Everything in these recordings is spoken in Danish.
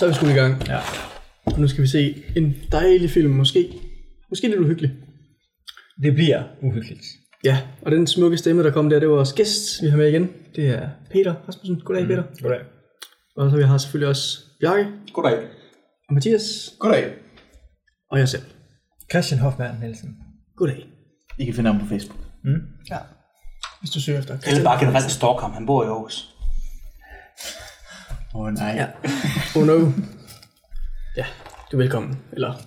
Så er vi sgu i gang. Ja. Og nu skal vi se en dejlig film, måske. Måske lidt uhyggelig. Det bliver uhyggeligt. Ja, og den smukke stemme, der kom der, det var vores gæst, vi har med igen. Det er Peter Rasmussen. Goddag, Peter. Goddag. Og så vi har selvfølgelig også Bjarke Goddag. og Mathias Goddag. og jeg selv. Christian Hoffmann Nielsen. Goddag. I kan finde ham på Facebook. Ja. Hvis du søger efter. Eller bare generelt stalker ham. Han bor i Aarhus. Åh oh, nej. Ja. Oh no. Ja, du er velkommen. Eller...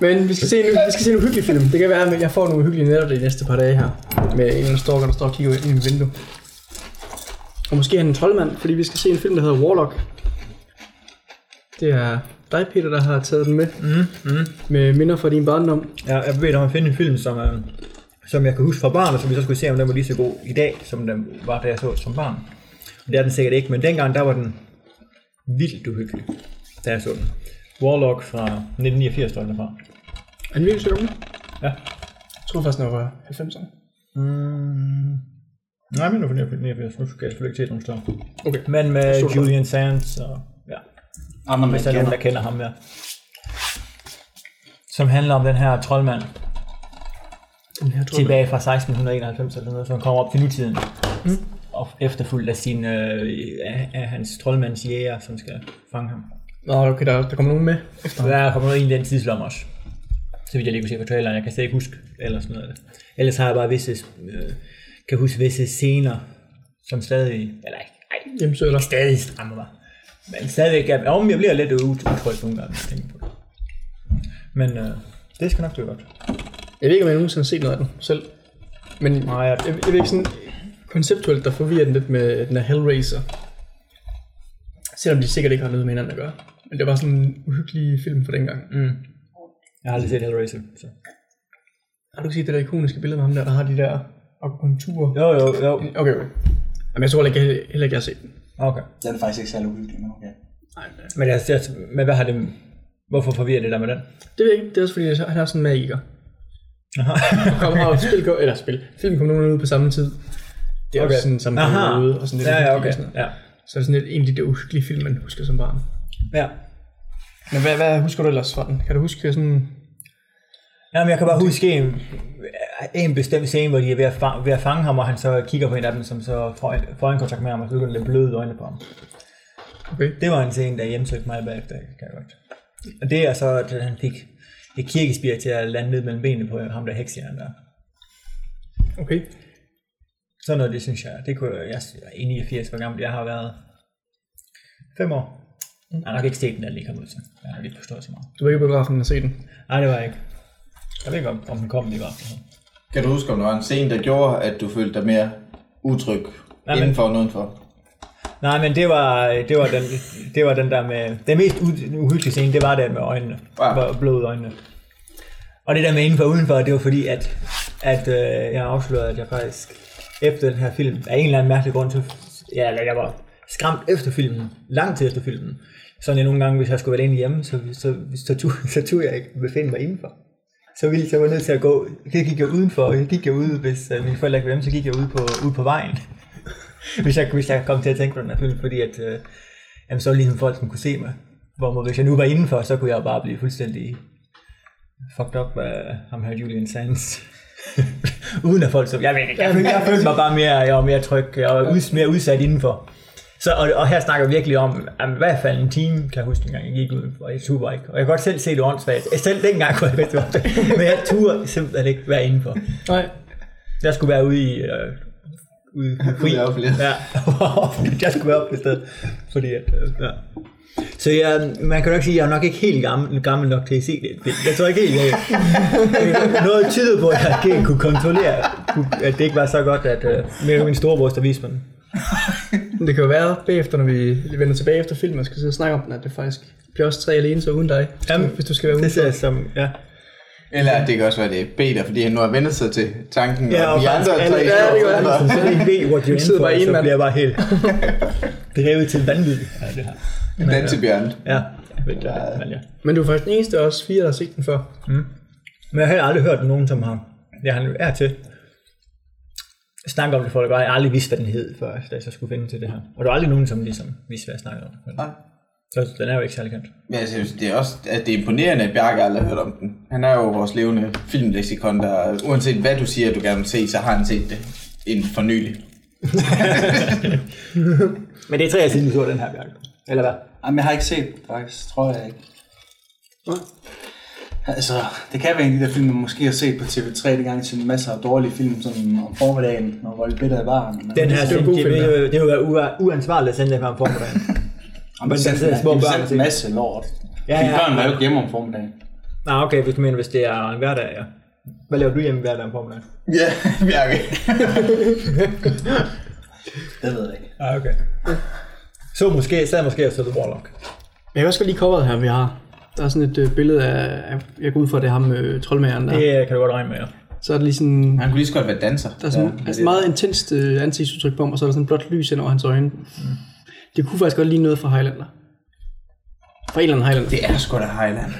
Men vi skal, se en, vi skal se en uhyggelig film. Det kan være, at jeg får nogle uhyggelige nætter de næste par dage her. Med en eller anden stalker, der står og kigger ind i mit vindue. Og måske er han en troldmand, fordi vi skal se en film, der hedder Warlock. Det er dig, Peter, der har taget den med. Mm, mm. Med minder fra din barndom. Ja, jeg bedt om at finde en film, som, øh, som jeg kan huske fra barn, og som vi så skulle se, om den var lige så god i dag, som den var, da jeg så som barn. Det er den sikkert ikke, men dengang der var den vildt uhyggelig, da jeg så den. Warlock fra 1989, tror jeg, den er fra. Er den virkelig så gammel? Ja. Jeg tror faktisk, den var 90'erne. Mm. Nej, men nu for 89, nu skal jeg selvfølgelig ikke se nogen større. Okay. Men med Så Julian Sands og ja, Andre hvis der er nogen, kender. der kender ham, ja. Som handler om den her troldmand, Den her tror tilbage fra 1691 eller noget, som kommer op til nutiden. Mm. Og efterfulgt af, sin, øh, af, af hans troldmands jæger, som skal fange ham. Nå, okay, der, der kommer nogen med. Så der kommer noget ind i den tidslomme også. Så vidt jeg lige kunne se på traileren. Jeg kan slet ikke huske eller sådan noget. Ellers har jeg bare visse, øh, kan huske visse scener, som stadig, eller ikke, ej, Hjemsøger dig. stadig skræmmer mig. Men stadigvæk, jeg, om jeg bliver lidt ut- utryg nogle gange, jeg tænker på det. Men øh, det skal nok blive godt. Jeg ved ikke, om jeg nogensinde har set noget af den selv. Men Nej, jeg, jeg, jeg ved ikke sådan konceptuelt, der forvirrer den lidt med den her Hellraiser. Selvom de sikkert ikke har noget med hinanden at gøre. Men det var sådan en uhyggelig film for dengang. mm, jeg har aldrig set Hellraiser. Så. Har du set det der ikoniske billede med ham der, der har de der akupunkturer? Jo, jo, jo. Okay, okay. Jamen, jeg tror heller ikke, heller ikke, jeg har set den. Okay. Den er faktisk ikke særlig uhyggelig, men okay. Nej, men Men, jeg, jeg, men hvad har det... Hvorfor forvirrer det der med den? det ved jeg ikke. Det er også fordi, han er sådan en magiker. Aha. Og kommer og spil, eller spil. Film kommer nogen ud på samme tid. Det er okay. Også sådan samme Aha. periode. Og sådan lidt Ja, ja, okay. sådan. Ja. Så er det sådan lidt egentlig det uhyggelige film, man husker som barn. ja. Men hvad, hvad husker du ellers fra den? Kan du huske sådan... Jamen, jeg kan bare huske en, en bestemt scene, hvor de er ved at, fange, ved at fange ham, og han så kigger på en af dem, som så får, får en kontakt med ham, og så begynder det bløde øjne på ham. Okay. Det var en scene, der hjemsøgte mig bagefter, kan jeg godt. Og det er så, at han fik et kirkespir til at lande ned mellem benene på ham, der heksjern der. Okay. Sådan noget, det synes jeg, det kunne jeg, jeg er 89, hvor gammel jeg har været. Fem år. Jeg har nok ikke set den, der lige kom ud til. Jeg har lige forstået så meget. Du var ikke på biografen og se den. Nej, det var jeg ikke. Jeg ved ikke, om, om den kom lige var. Kan du huske, om der var en scene, der gjorde, at du følte dig mere utryg Nej, men- indenfor og udenfor? Nej, men det var, det var, den, det var den der med... Den mest uhyggelige scene, det var den med øjnene. Ja. Blod i øjnene. Og det der med indenfor og udenfor, det var fordi, at, at øh, jeg har afsløret, at jeg faktisk efter den her film, af en eller anden mærkelig grund, så, ja, eller jeg var skræmt efter filmen, lang tid efter filmen. Så jeg nogle gange, hvis jeg skulle være alene hjemme, så, så, så, tog, så tog jeg ikke befinde mig indenfor. Så ville jeg var nødt til at gå, så gik jeg udenfor, og jeg gik jeg ud, hvis uh, mine forældre ikke var hjemme, så gik jeg ud på, ud på vejen hvis, jeg, hvis jeg kom til at tænke på den her film, fordi at, uh, jamen, så var ligesom folk, som kunne se mig. Hvor hvis jeg nu var indenfor, så kunne jeg bare blive fuldstændig fucked up af ham her Julian Sands. Uden at folk så... Jeg jeg, følte, jeg følte mig bare mere, jeg var mere tryg, jeg var ud, mere udsat indenfor. Så, og, og her snakker vi virkelig om, at i hvert fald en time, kan jeg huske, en gang jeg gik ud, og jeg turde ikke. Og jeg kan godt selv se det åndssvagt. Selv dengang kunne jeg godt det var åndssvagt. Men jeg turde simpelthen ikke være indenfor. Nej. Jeg skulle være ude i... Øh, ude i fri. offentligt. Ja, jeg skulle være op i stedet. Fordi at, øh, ja. Så jeg, man kan nok sige, at jeg er nok ikke helt gammel, gammel nok til at se det. Jeg tror ikke helt, jeg, noget tyder på, at jeg ikke kunne kontrollere, at det ikke var så godt, at øh, med min storebror, der viste mig den. Det kan jo være bagefter, når vi vender tilbage efter filmen, og skal sidde og snakke om den, at det faktisk bliver også tre alene, så uden dig. Jamen, hvis du skal være Det ser jeg som, ja. Eller det kan også være, det er Peter, fordi han nu har vendt sig til tanken, Ja, og og de andre tre ja, det han. for- Så det ikke ved, hvor de er bare for, en så bliver jeg bare helt drevet til vanvid. Ja, det her. Dan til Bjørn. Ja, ja. Men du er faktisk den eneste af os fire, der har set den før. Men jeg har aldrig hørt nogen, som har... Ja, han er til. snakke om det folk, og jeg har aldrig vidst, hvad den hed, før da jeg så skulle finde til det her. Og der var aldrig nogen, som ligesom vidste, hvad jeg snakkede om. Nej. Så den er jo ikke særlig kendt. Men synes, det er også at det er imponerende, at Bjarke aldrig har hørt om den. Han er jo vores levende filmleksikon, der uanset hvad du siger, du gerne vil se, så har han set det inden for nylig. Men det er tre år siden, vi så den her, Bjarke. Eller hvad? Jamen, jeg har ikke set den, faktisk. Tror jeg ikke. Altså, det kan være en af de der film, man måske har set på TV3, det gang til masser af dårlige film, sådan om formiddagen, når Rolly Bitter i baren. Men Den her, det er det, en god det, film, det, ja. det, det vil være ua- uansvarligt at sende den Men de der sendte- små børn og en masse lort. Ja, Ja. Børn var jo ikke hjemme om formiddagen. Nej, okay, hvis du mener, hvis det er en hverdag, ja. Hvad laver du hjemme hver dag om formiddagen? Ja, Bjarke. Det ved jeg ikke. Ja, okay. Så måske, sad måske efter The Warlock. Jeg kan også godt lide coveret her, vi har. Der er sådan et øh, billede af, jeg går ud fra, det er ham øh, troldmageren der. Det kan du godt regne med, ja. Så er der lige sådan, Han kunne lige så godt være danser. der er sådan Ja, altså meget intenst øh, ansigtsudtryk på ham, og så er der sådan et blåt lys ind over hans øjne. Det kunne faktisk godt ligne noget fra Highlander. Fra en eller anden Highlander. Det er sgu da Highland.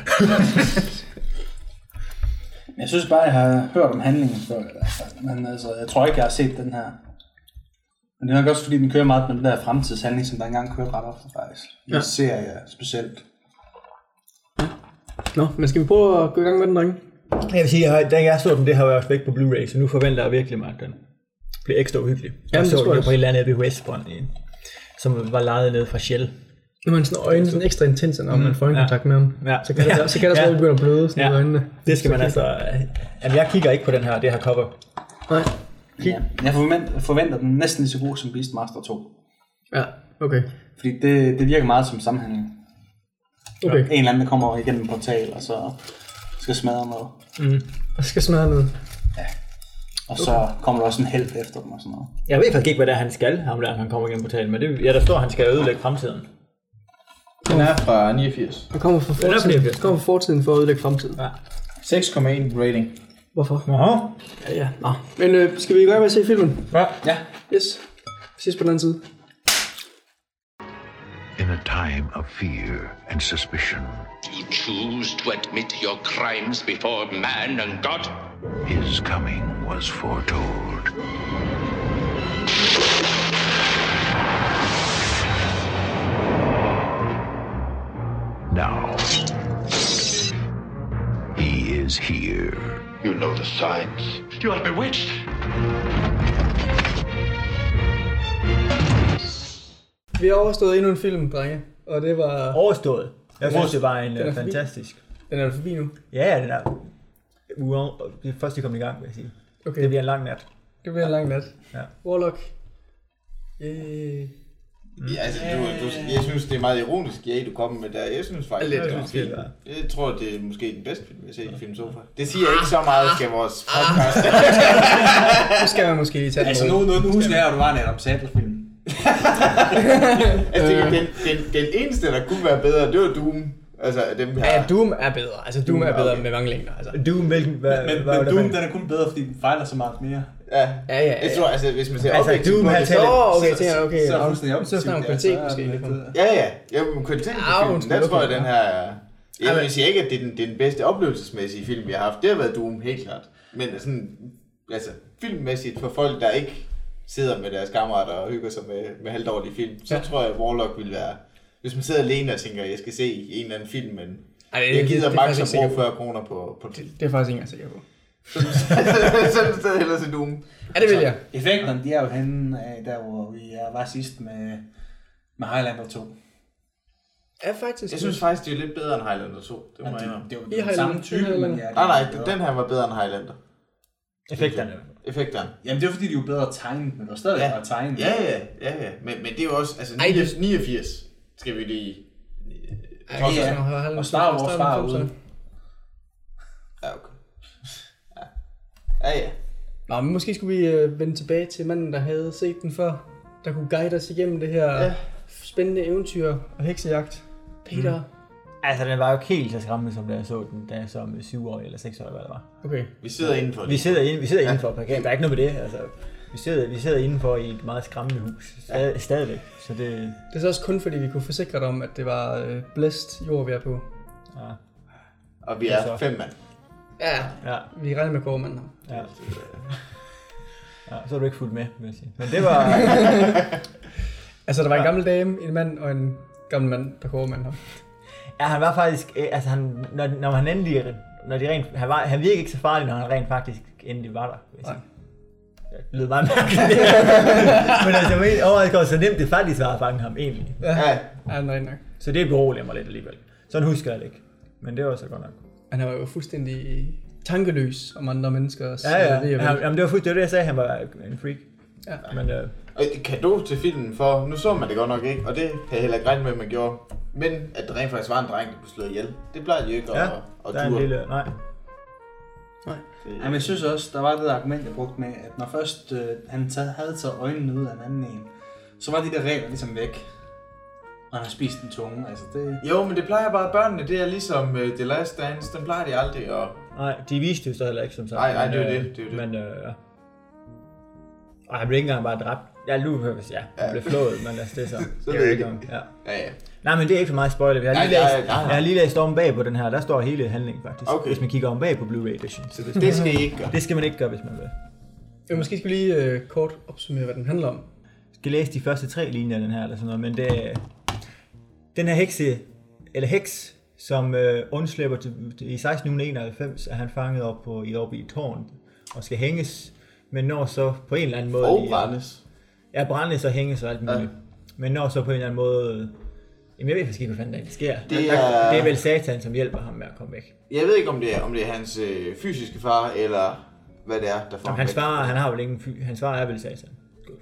Men Jeg synes bare, jeg har hørt om handlingen før i hvert fald. Men altså, jeg tror ikke, jeg har set den her. Men det er nok også, fordi den kører meget med den der fremtidshandling, som der engang kørte ret ofte faktisk. I Ja. ja. serier specielt. Nå, men skal vi prøve at gå i gang med den, drenge? Jeg vil sige, at da jeg så den, det har jeg også væk på Blu-ray, så nu forventer jeg virkelig mig, at den bliver ekstra uhyggelig. Jeg Jamen, det så tror den jeg jo også. på et eller andet VHS-bånd, i- som var lejet ned fra Shell. Nu har han sådan øjnene sådan ekstra intense, når man får øjenkontakt med ham. Ja. Så kan det, så kan det også Ja. være, at bløde sådan Ja. i øjnene. Det skal man altså... Jamen, jeg kigger ikke på den her, det her cover. Nej. Ja. Jeg forventer, forventer den næsten lige så god som Beastmaster 2. Ja, okay. Fordi det, det virker meget som sammenhængende. Okay. En eller anden, der kommer igennem en portal, og så skal smadre noget. Og skal smadre noget. Og så kommer der også en held efter dem og sådan noget. Jeg ved faktisk ikke, hvad det er, han skal, ham der, han kommer igennem portalen, men det, ja, der står, at han skal ødelægge fremtiden. Den er fra 89. Han kommer fra Den er på fortiden, Netflix. kommer fra fortiden for at ødelægge fremtiden. Ja. 6,1 rating. Hvorfor? Nå. Ja, ja. Nå. Men øh, skal vi gøre med at se filmen? Ja. Ja, Yes. Vi ses på den anden side. In a time of fear and suspicion, You choose to admit your crimes before man and God? his coming was foretold. Now, he is here. You know the signs. You are bewitched. Vi har overstået endnu en film, drenge. Og det var... Overstået. Jeg synes, det var en Den er forbi. fantastisk. Den er forbi nu. Ja, den er... Uan- Det er først, de kom i gang, vil jeg sige. Okay. Det bliver en lang nat. Det bliver en lang nat. Ja. Warlock. Yay. Ja, altså, du, du, jeg synes, det er meget ironisk, ja, du kommer med der. Jeg synes faktisk, Lidt, det var måske, fint. ja. Jeg tror, det er måske den bedste film, vi har set i Film Sofa. Det siger ikke så meget, skal vores podcast. Så skal man måske lige tage den. altså nu, nu, nu husker jeg, at du var en Adam Sandler-film. altså, den, den, den eneste, der kunne være bedre, det var Doom. Altså, dem her. Ja, Doom er bedre. Altså, Doom er bedre okay. med mange længder. Altså. Du, hvilken... Hvad, Men, hvad men det, Doom, den er kun bedre, fordi den fejler så meget mere. Ja, Ja, ja, ja. Jeg tror, altså, hvis man ser Altså, objektivt Doom på har det, talt- så... Åh, okay, Så- tænker jeg, okay. så er det Nå, fuldstændig Så snakker kvalitet ja, så måske. Ja, ja. Jeg vil kvaliteten på filmen, der tror jeg, okay. den her... er- Jeg vil sige ikke, at det er den, det er den bedste oplevelsesmæssige film, vi har haft. Det har været Doom, helt klart. Men sådan, altså, filmmæssigt for folk, der ikke sidder med deres kammerater og hygger sig med, med halvdårlige film, så Ja. tror jeg, at Warlock vil være... Hvis man sidder alene og tænker, at jeg skal se en eller anden film, men Ej, det- jeg det- gider det er maks at ikke bruge sikker 40 kroner på, på det. Det er jeg faktisk ikke engang sikker på. så er det stadig hellere til Doom. Ja, det vil jeg. Effekterne, de er jo henne af der, hvor vi er- var sidst med, med Highlander 2. Ja, faktisk. Jeg synes faktisk, det er lidt bedre end Highlander 2. Det må jeg Det, indrømme. det, det, er jo Highlander- samme type, men ja. Nej, nej, den her var bedre end Highlander. Effekterne. Effekterne. Jamen det er fordi, de er jo bedre tegnet, men det var stadig Ja. bare tegnet. Ja, ja, ja, ja. Men, men det er jo også, altså Ej, det- 89 skal vi lige... Ja, Trods ja. Og Star Wars Wars, ude. Ja, okay. Ja, ja. ja. Nå, men måske skulle vi øh, vende tilbage til manden, der havde set den før. Der kunne guide os igennem det her Ja. spændende eventyr og heksejagt. Peter. Altså, den var jo ikke helt så skræmmende, som da jeg så den, da jeg med 7 år eller 6 år, hvad det var. Okay. Vi sidder indenfor Vi sidder, inde, vi sidder ja. indenfor, parkering. der er ikke noget med det. Altså, vi, sidder, vi sidder indenfor i et meget skræmmende hus, Stad, ja. stadigvæk. Så det, Det er så også kun fordi, vi kunne forsikre dig om, at det var øh, blæst jord, vi er på. ja, Og vi er så. fem mand. Ja, ja, vi regner med gårdmanden ja. Ja, så er du ikke fuldt med, vil jeg sige. Men det var... Altså, der var en gammel dame, en mand og en gammel mand, der overmande ham. Ja, han var faktisk... øh, Altså, han, når, når han endelig... Når de rent, han, var, han virkede ikke så farlig, når han rent faktisk endelig var der. Vil jeg sige. Det lød meget mærkeligt. Men altså, jeg mener, overrasket over, så nemt det faktisk var at fange ham egentlig. Ja, Ja, nej, nok. Så det beroliger mig lidt alligevel. Sådan husker jeg det ikke. Men det var så godt nok. Han var jo fuldstændig tankeløs om andre menneskers Ja, ja. vel. Han, jamen, det var fuldstændig det, det, jeg sagde, han var en freak. Ja. Men øh, kado til filmen for, nu så man det godt nok ikke, og det havde jeg heller ikke regnet med, at man gjorde. Men at det rent faktisk var en dreng, der blev slået ihjel. Det plejede de jo ikke ja, at, at der er en lille... Nej. Jamen, jeg synes også, der var det der argument, jeg brugte med, at når først øh, han taget, havde taget øjnene ud af en anden en, så var de der regler ligesom væk. Og han har spist den tunge, altså det... Jo, men det plejer bare børnene, det er ligesom uh, The Last Dance, den plejer de aldrig at... Nej, de viste jo så heller ikke, som sagt. Nej, nej, det er jo øh, det, det er jo det. Men, øh, ja. Og han blev ikke engang bare dræbt. Ja, høres ja, han blev flået, men altså, det er så. Så det ved er jeg ikke. Ja. Ja, ja. Nej, men det er ikke for meget spoiler. Jeg har lige nej, læst, nej, nej. jeg har lige læst om bag på den her. Der står hele handlingen faktisk. Okay. Hvis man kigger om bag på Blu-ray edition. Så det, Det skal I ikke gøre. det skal man ikke gøre, hvis man vil. Jo, måske skal vi lige øh, kort opsummere, hvad den handler om. Jeg skal læse de første tre linjer af den her, eller sådan noget, men det er, den her hekse, eller heks, som øh, undslipper til, til, i 1691, er han fanget op på, i oppe i et tårn og skal hænges, men når så på en eller anden måde... Og i- brændes. Ja, brændes og hænges og alt muligt. Ja. Men når så på en eller anden måde... Jamen jeg ved faktisk ikke, hvad fanden der sker. Det er- det er vel satan, som hjælper ham med at komme væk. Jeg ved ikke, om det er, om det er hans øh, fysiske far, eller hvad det er, der får Jamen, ham hans væk. far, han har vel ingen fy... Hans far er vel satan.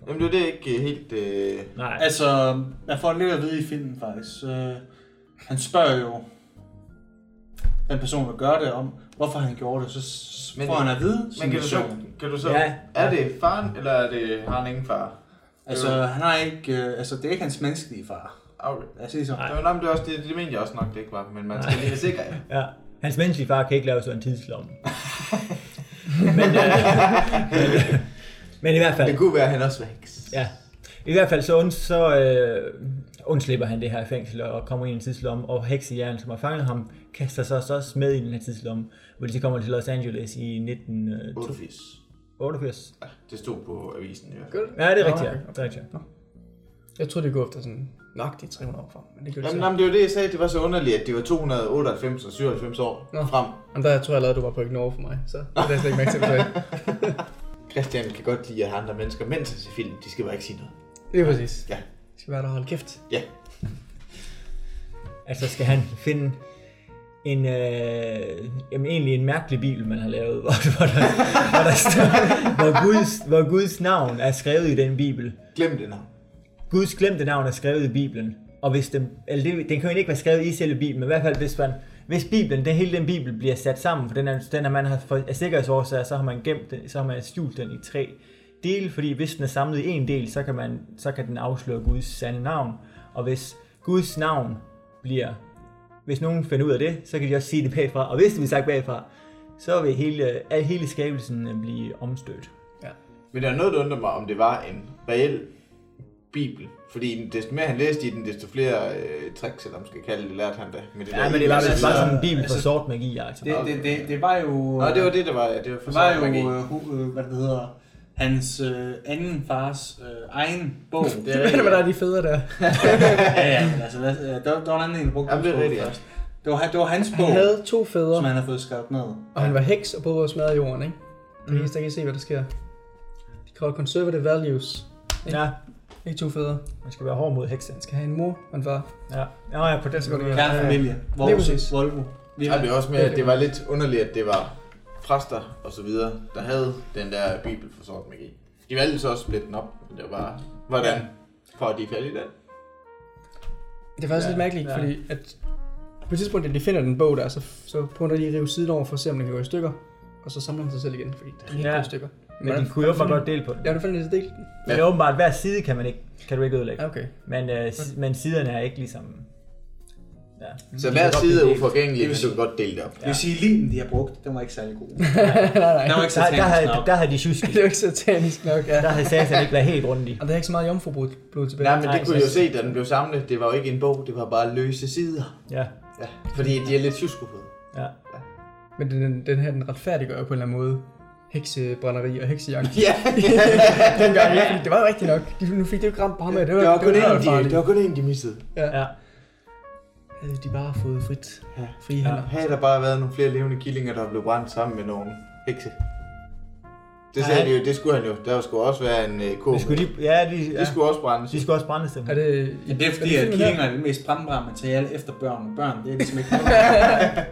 Jamen det er det ikke helt... Øh... Nej, Altså, man får lidt at vide i filmen faktisk. Øh, han spørger jo den person, der gør det, om hvorfor han gjorde det, så Men- får han at vide sin Men kan du så... Kan du så Ja. Er det faren, eller er det, har han ingen far? Altså, han har ikke, øh, altså, det er ikke hans menneskelige far. Okay. Lad os sige så. Nej. Det var, nej, det, også, det, det mente jeg også nok, det ikke var, men man skal lige være sikker. ja. Hans menneskelige far kan ikke lave sådan en tidslomme. men, øh, men, men i hvert fald... Det kunne være, at han også heks. Ja. I hvert fald så, und, så øh, undslipper han det her fængsel og kommer ind i en tidslomme, og heksejern, som har fanget ham, kaster sig så også med i den her tidslomme, hvor de så kommer til Los Angeles i 1988. 88. Ja, det stod på avisen i hvert fald. Ja, det er Nå, rigtigt, ja. okay. Det er rigtigt. ja. Jeg troede, det går efter sådan nøjagtigt 300 år frem, men det gjorde det Jamen, så. jamen, det var det, jeg sagde. Det var så underligt, at det var 298 og 97 år Nå. frem. Men der tror jeg allerede, du var på ignore for mig, så det er jeg slet ikke mærke til. Christian kan godt lide at have andre mennesker, mens han ser film. De skal bare ikke sige noget. Det er præcis. Ja. Jeg skal være der og holde kæft. Ja. Altså skal han finde en, øh, jamen egentlig en mærkelig bibel, man har lavet, hvor, hvor, der, hvor, der står, hvor, Guds, hvor Guds navn er skrevet i den bibel. Glem det navn. Guds glemte navn er skrevet i Bibelen. Og hvis den, eller det, den kan jo ikke være skrevet i selve Bibelen, men i hvert fald hvis man, hvis Bibelen, den, hele den Bibel bliver sat sammen, for den er, den er man har for, af sikkerhedsårsager, så har man gemt den, så har man skjult den i tre dele, fordi hvis den er samlet i en del, så kan, man, så kan den afsløre Guds sande navn. Og hvis Guds navn bliver, hvis nogen finder ud af det, så kan de også sige det bagfra. Og hvis det bliver sagt bagfra, så vil hele, al hele skabelsen øh, blive omstødt. Men der er noget, der undrer mig, om det var en reel bibel. Fordi desto mere han læste i den, desto flere øh, tricks, eller man skal kalde det, lærte han da. Med det Ja, der men det var vel bare sådan en bibel for altså- sort magi, altså. Det, det, det, det var jo... Nå, det var det, der var, ja. Det var for Det var jo, magi. øh, hvad det hedder, hans øh, anden fars øh, egen bog. Det er det, der er de fædre der? ja, ja, men altså, hvad, øh, der, der var en anden en, der brugte Jamen, det er rigtigt, først. Det var, det var hans bog, Han havde to fædre, som han havde fået skrevet ned. og han var heks og boede og smadrede jorden, ikke? Det Mm. eneste, der kan se, hvad der sker. De kalder conservative values. Ja, Ikke to fædre. man skal være hård mod hekse. Han skal have en mor og en far. Ja, ja, ja på den Så går det præcis. Volvo. Volvo. Vi Ja, det er også med, at det var lidt underligt, at det var præster og så videre, der havde den der bibel for sort magi. De valgte så også at splitte den op, men det var bare, hvordan for at de faldt i den. Det er faktisk Ja, lidt mærkeligt, ja. fordi at på et tidspunkt, at de finder den bog der, så, så prøver de at rive siden over for at se, om den kan gå i stykker. Og så samler den sig selv igen, fordi den kan ikke Ja. gå i stykker. Men de kunne jo bare godt dele på den. Ja, du fandt det delt den. Men åbenbart, hver side kan man ikke, kan du ikke ødelægge. Ja, okay. Men, øh, s- men siderne er ikke ligesom... Ja. Så De hver side er uforgængelig, men du kan godt dele det op. Det vil sige, limen, de har brugt, den var ikke særlig god. nej, nej. Den var ikke Der, der, havde, nok. der havde de sjusket. Det er jo ikke satanisk nok, ja. Der havde satan ikke været helt rundt i. Og der er ikke så meget jomfrublod blod tilbage. Nej, men Nej, det kunne jo se, da den blev samlet. Det var jo ikke en bog, det var bare løse sider. Ja, Ja, fordi de er lidt tjusko på det. ja. Men den, den her, den retfærdiggør jo på en eller anden måde heksebrænderi og heksejagt. Ja, Dengang, ja, det var rigtigt nok. De, nu fik det jo ikke ramt på ham, af. det var, det var kun det var en, de, farligt. det var kun en, de missede. Ja. Ja. Havde de bare fået frit, Ja. frie hænder. Havde der bare været nogle flere levende killinger, der blev brændt sammen med nogle hekse. Det Ja, sagde han- de jo, det skulle han jo. Der skulle også være en uh, ko. Det skulle de, ja, de, ja, De skulle også brændes. de skulle også brændes dem. Er det, Ja, det er fordi, er at killinger er det mest brændbare materiale efter børn. Og børn, det er ligesom ikke noget.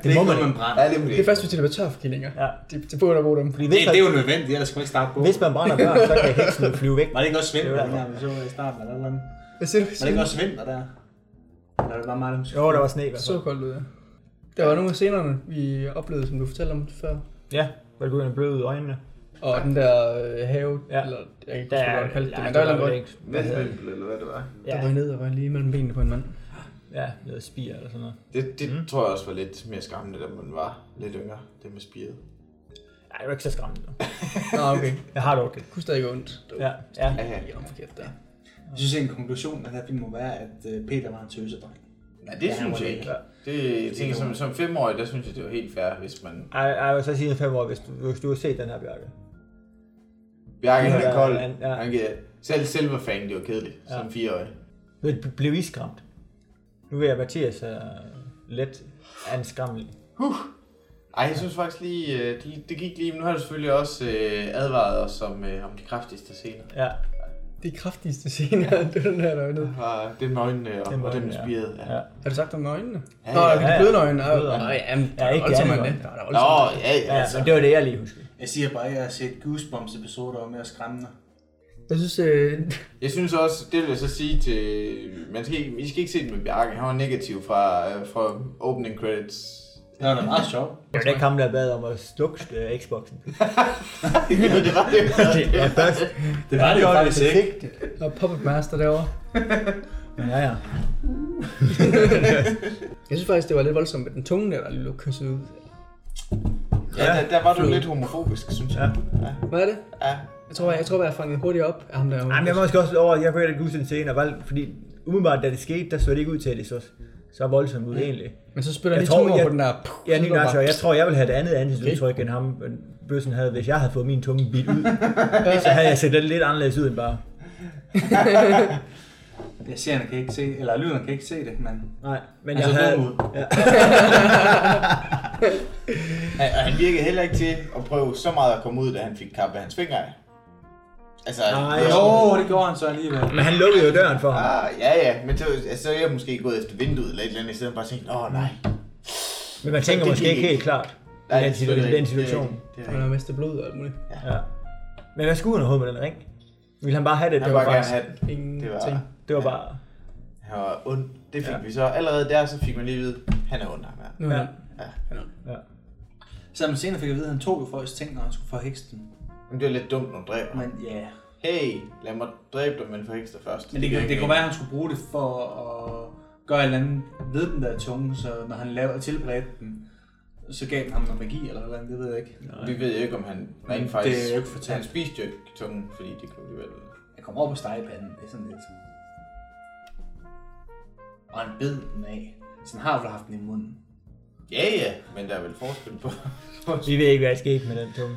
Det er må man ikke. brænder. Ja, det er Det er først, hvis de er tør for killinger. Ja. Det, det burde der bruge dem. Fordi Det, hvis, det er man, jo nødvendigt, ellers kan man ikke starte på. hvis man brænder børn, så kan heksen flyve væk. Var det ikke også Det er jo dengang vi så i starten eller noget? Hvad siger du? Var det ikke også vinter der? Eller er det bare meget, der Jo, der var sne i hvert Så fald. koldt ud, ja. Der var nogle af scenerne, vi oplevede, som du fortalte om før. Ja, hvor det begyndte at bløde ud i øjnene. Og den der øh, have, Ja. eller jeg kan ikke Der huske, hvad er, det, men der var der noget var ikke. Hvad hedder det? Eller hvad det var. der Ja, røg ned og røg lige mellem benene på en mand. ja, noget spir eller sådan noget. Det, det mm. tror jeg også var lidt mere skræmmende, da man var lidt yngre. Det med spiret. Nej, det var ikke så skræmmende. Nå, okay. Jeg har dog det. Kunne stadig gå ondt. Det var Ja, ja. Ja, ja. ikke forkert der. Jeg synes, at en konklusion af den her film må være, at øh, Peter var en tøsedreng. Nej, det Ja, synes jeg ikke. Det, jeg tænker, som, som femårig, der synes jeg, det var helt fair, hvis man... Ej, jeg vil så sige en fem år, hvis du, hvis du har set den her, Bjarke. Bjarke, han er kold. han- ja. Han giver, selv Silverfang, det var kedeligt, Ja. som fireårig. Blev- Blev I skræmt? Nu ved jeg, at Mathias er lidt anskræmmelig. Ej, jeg synes faktisk lige, øh, det, det gik lige, men nu har du selvfølgelig også øh, advaret os om, øh, om de kraftigste scener. Ja, De kraftigste scener, det er den her derude. Det var dem med øjnene og, Dem og dem med ja. spiret. Ja. ja. Har du sagt om øjnene? Ja, Nå, ja, ja, de ja. bløde. Nej, Bløde øjne. nej, jamen, der Ja, er ikke det. er Nå, ja, ja, ja altså. men det var det, jeg lige husker. Jeg siger bare, at jeg har set Goosebumps-episoder, der var mere skræmmende. Jeg synes, øh, Jeg synes også, det vil jeg så sige til... Man skal, ikke- I skal ikke se det med Bjarke. Han var negativ fra, øh, fra opening credits. Det var da meget sjovt. Det var ikke ham, der bad om at slukke øh, Xboxen. det var det. Ja, først. Det var det jo faktisk ikke. der er Puppet Master derovre. Men ja, ja. Jeg synes faktisk, det var lidt voldsomt med den tunge der, der lige lå kysset ud. Ja, der, der var du lidt homofobisk, synes jeg. Ja. Hvad er det? ja. Jeg tror, jeg, jeg tror, jeg fanget hurtigt op af ham der. Ej, men jeg må måske også over, at jeg kunne ikke huske den scene, var, fordi umiddelbart, da det skete, der så det ikke ud til, at det så, så voldsomt ud egentlig. Men så spiller Jeg han lige tror, jeg- på den der... Ja, så lige nok, jeg tror, jeg vil have det andet ansigtsudtryk, end ham, bøssen havde, hvis jeg havde fået min tunge bit ud. så havde jeg set det lidt anderledes ud end bare. Jeg ser, kan ikke se, eller lyden kan ikke se det, men... Nej, men Altså, jeg havde... ud. Ja, Ja, han virkede heller ikke til at prøve så meget at komme ud, da han fik kappet hans fingre af. Altså, Nej, det Jo, det gjorde han så alligevel. men han lukkede jo døren for ham. Ah, ja, ja, men så, altså, så er jeg måske gået efter vinduet eller et eller andet, i stedet for bare tænkt, åh nej. Men man tænker det måske ikke helt klart i nej den, det er i den. Det er situation. Det er Han rigtigt. har mistet blod og alt muligt. Ja. Men hvad skulle han overhovedet med den ring? Ville han bare have det? Han Det var gerne faktisk, have den. Ingenting. Det var, det var bare... han var ond. Det fik Ja. vi så. Allerede der, så fik man lige at vide, han er ond ham her. Nu er Ja. han. Ja. Han er. Ja. Så senere fik jeg at vide, at han tog jo folks ting, når han skulle forhekse den. Men det var lidt dumt, når du dræber. Men ja. Hey, lad mig dræbe dig, men forhekse dig først. Men det, det, det ikke kunne være, at han skulle bruge det for at gøre et eller andet ved den der tunge, så når han laver tilberedte den, så gav den ham noget magi eller noget, det ved jeg ikke. mening. Vi ved jo ikke, om han rent Det faktisk... er jo ikke fortalt. Han spiste jo ikke tungen, fordi det kunne de vel... Jeg kom over på stegepanden, det er sådan lidt. Og han bed den af. Så han har vel haft den i munden. Ja, ja, men der er vel forskel på... Vi ved ikke, hvad der skete med den tunge.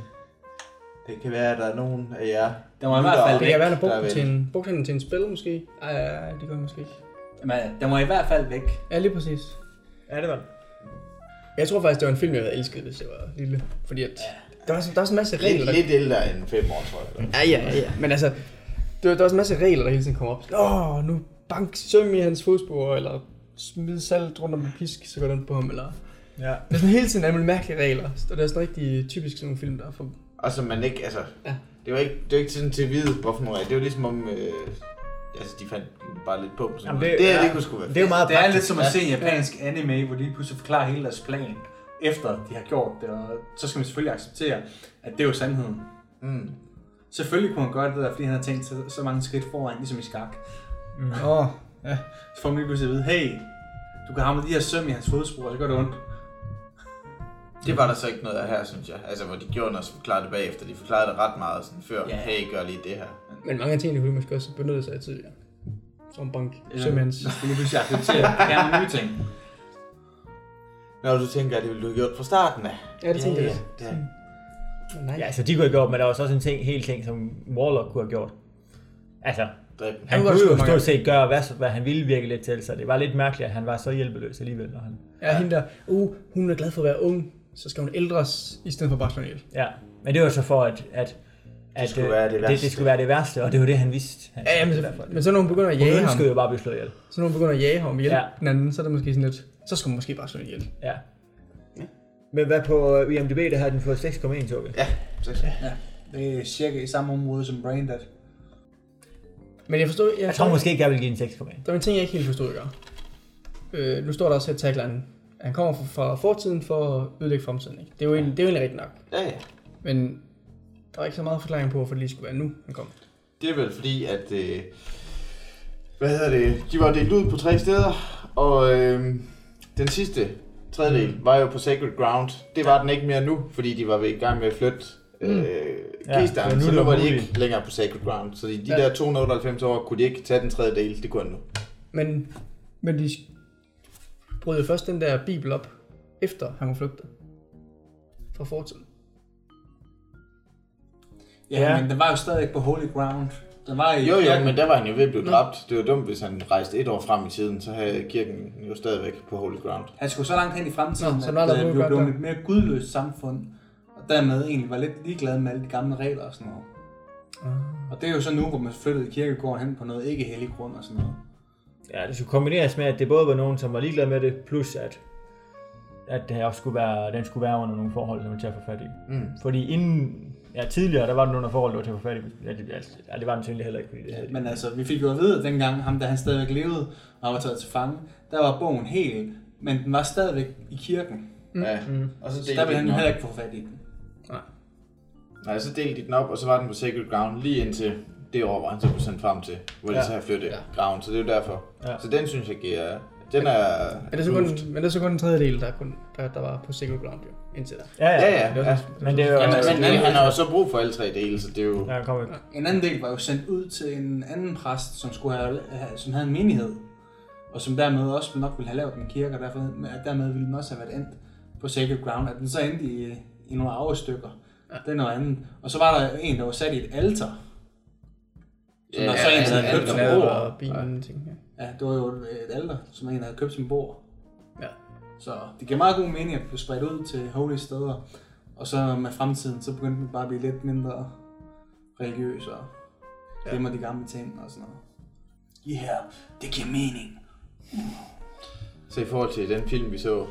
Det kan være, at der er nogen af jer... Den var i hvert fald Det kan være, har Der er den til en, brugt den til en spil, måske. Ej, ej, ej, det gør måske ikke. Men den var i hvert fald væk. Ja, lige præcis. Ja, det var det. Jeg tror faktisk, det var en film, jeg havde elsket, hvis jeg var lille. Fordi at, der var, så- der var sådan en masse regler, Lidt, der... lidt ældre end fem år, tror jeg. Ja, ja, ja, ja. Men altså, der, der var sådan en masse regler, der hele tiden kom op. Åh, nu bank søm i hans fodspor, eller smid salt rundt om en pisk, så går den på ham, eller... Ja. Det er sådan hele tiden alle mærkelige regler. Og det er sådan rigtig typisk sådan nogle film, der er for... Og som man ikke, altså... Ja. Det var ikke, det var ikke sådan til at vide, hvorfor nogle regler. Det var ligesom om... Øh, altså, de fandt bare lidt på. Sådan Jamen, det, det- ja. det kunne sgu være Det er jo meget Det er lidt som at se en japansk anime, hvor de pludselig forklarer hele deres plan, efter de har gjort det, og så skal man selvfølgelig acceptere, at det er jo sandheden. Mm. Selvfølgelig kunne han gøre det der, fordi han har tænkt så, så mange skridt foran, ligesom i skak. Åh, oh, ja. Så får man lige pludselig at vide, hey, du kan hamle de her søm i hans fodspor, og så gør det ondt. Det var der så ikke noget af her, synes jeg. Altså, hvor de gjorde noget, som forklarede det bagefter. De forklarede det ret meget sådan før. Ja. Hey, gør lige det her. Men mange af tingene kunne de måske også benytte sig af tidligere. Som bank. Søm i hans. Så skal lige pludselig acceptere, at gerne nogle nye ting. Når du tænker, at det ville du have gjort fra starten af. Ja, det tænker jeg. ja, det. Nej. Ja, altså de kunne have gjort, men der var så også en ting, helt ting, som Warlock kunne have gjort. Altså, Dræb. han var kunne jo stort set gøre, hvad, hvad han ville virke lidt til, så det var lidt mærkeligt, at han var så hjælpeløs alligevel. Når han, Ja, hende der, uh, hun er glad for at være ung, så skal hun ældres, i stedet for bare slå ihjel. ja, men det var så for, at, at, at skulle øh, være det det, værste. det skulle være det værste, og det var det, han vidste. Han, Ja, ja, men, så, men så når hun begynder at hun jage ham, ønskede jo bare blive slået ihjel. så når hun begynder at jage ham ihjel Ja. ja. den anden, så er det måske sådan lidt, så skal hun måske bare slå ihjel. Ja. Men hvad på øh, IMDb, der har den fået 6,1 sukke. Ja, så Ja, det er cirka i samme område som Braindead. Men jeg forstod, jeg, Jeg tror måske ikke, jeg vil give den 6,1. Der var en ting, jeg ikke helt forstod, ikke? Øh, nu står der også her tagline, han kommer fra, fra fortiden for at ødelægge fremtiden. Ikke? Det er jo egentlig, det er jo egentlig rigtigt nok. ja, ja. Men der er ikke så meget forklaring på, hvorfor det lige skulle være nu, han kom. Det er vel fordi, at... Øh, hvad hedder det? De var delt ud på tre steder, og øh, den sidste tredjedel var jo på Sacred Ground. Det var den ikke mere nu, fordi de var ved i gang med at flytte øh, Ja, kisteren, men nu så nu var de ikke længere på Sacred Ground. Så de, de Ja. der 298 år kunne de ikke tage den tredje del, det kunne han nu. Men, men de brød jo først den der bibel op, efter han var flygtet fra fortiden. Ja, Ja. men den var jo stadig på Holy Ground. Den var i Jo, jo, men der var han jo ved at blive dræbt. Det var dumt, hvis han rejste et år frem i tiden, så havde kirken jo stadigvæk på Holy Ground. Han skulle så langt hen i fremtiden, Nå, så er at det blev Ground blevet et mere gudløst samfund. Og dermed egentlig var lidt ligeglad med alle de gamle regler og sådan noget. Ah. Og det er jo så nu, hvor man flyttede kirkegården hen på noget ikke hellig grund og sådan noget. Ja, det skulle kombineres med, at det både var nogen, som var ligeglade med det, plus at, at det her også skulle være, den skulle være under nogle forhold, som var til at få fat i. Mm. Fordi inden, ja, tidligere, der var den under forhold, der var til at få fat i. Ja, det, altså, ja, det var den selvfølgelig heller ikke, fordi det havde de. Men altså, vi fik jo at vide, at dengang ham, da han stadigvæk levede og var taget til fange, der var bogen helt, men den var stadigvæk i kirken. Ja. Og så Så delte der de ville han heller ikke få fat i den. Nej, så delte de den op, og så var den på Sacred Ground lige indtil det år, hvor han så blev sendt frem til, hvor de Ja. så har flyttet Ja. graven, så det er jo derfor. Ja. Så den synes jeg giver, den er Men det er så kun, men det er så kun en tredjedel, der, kun, der, der var på Sacred Ground, jo, indtil da. Ja, ja. Ja, ja, Det var ja. Men det er jo... Altså, men, men han har jo så brug for alle tre dele, så det er jo... Ja, kom ikke. En anden del var jo sendt ud til en anden præst, som, skulle have, som havde en menighed, og som dermed også nok ville have lavet en kirke, og derfor, at dermed ville den også have været endt på Sacred Ground. At den så endte i, i nogle arvestykker, ja. det er noget andet. Og så var der en, der var sat i et alter, som Ja, der så en, der havde købt som er- bord. Og bilen, ting, ja. Ja, det var jo et alter, som en havde købt som bord. Ja. Så det giver meget god mening at blive spredt ud til holy steder. Og så med fremtiden, så begyndte den bare at blive lidt mindre religiøs og glemmer de gamle ting og sådan noget. Ja, yeah, det giver mening. Så i forhold til den film, vi så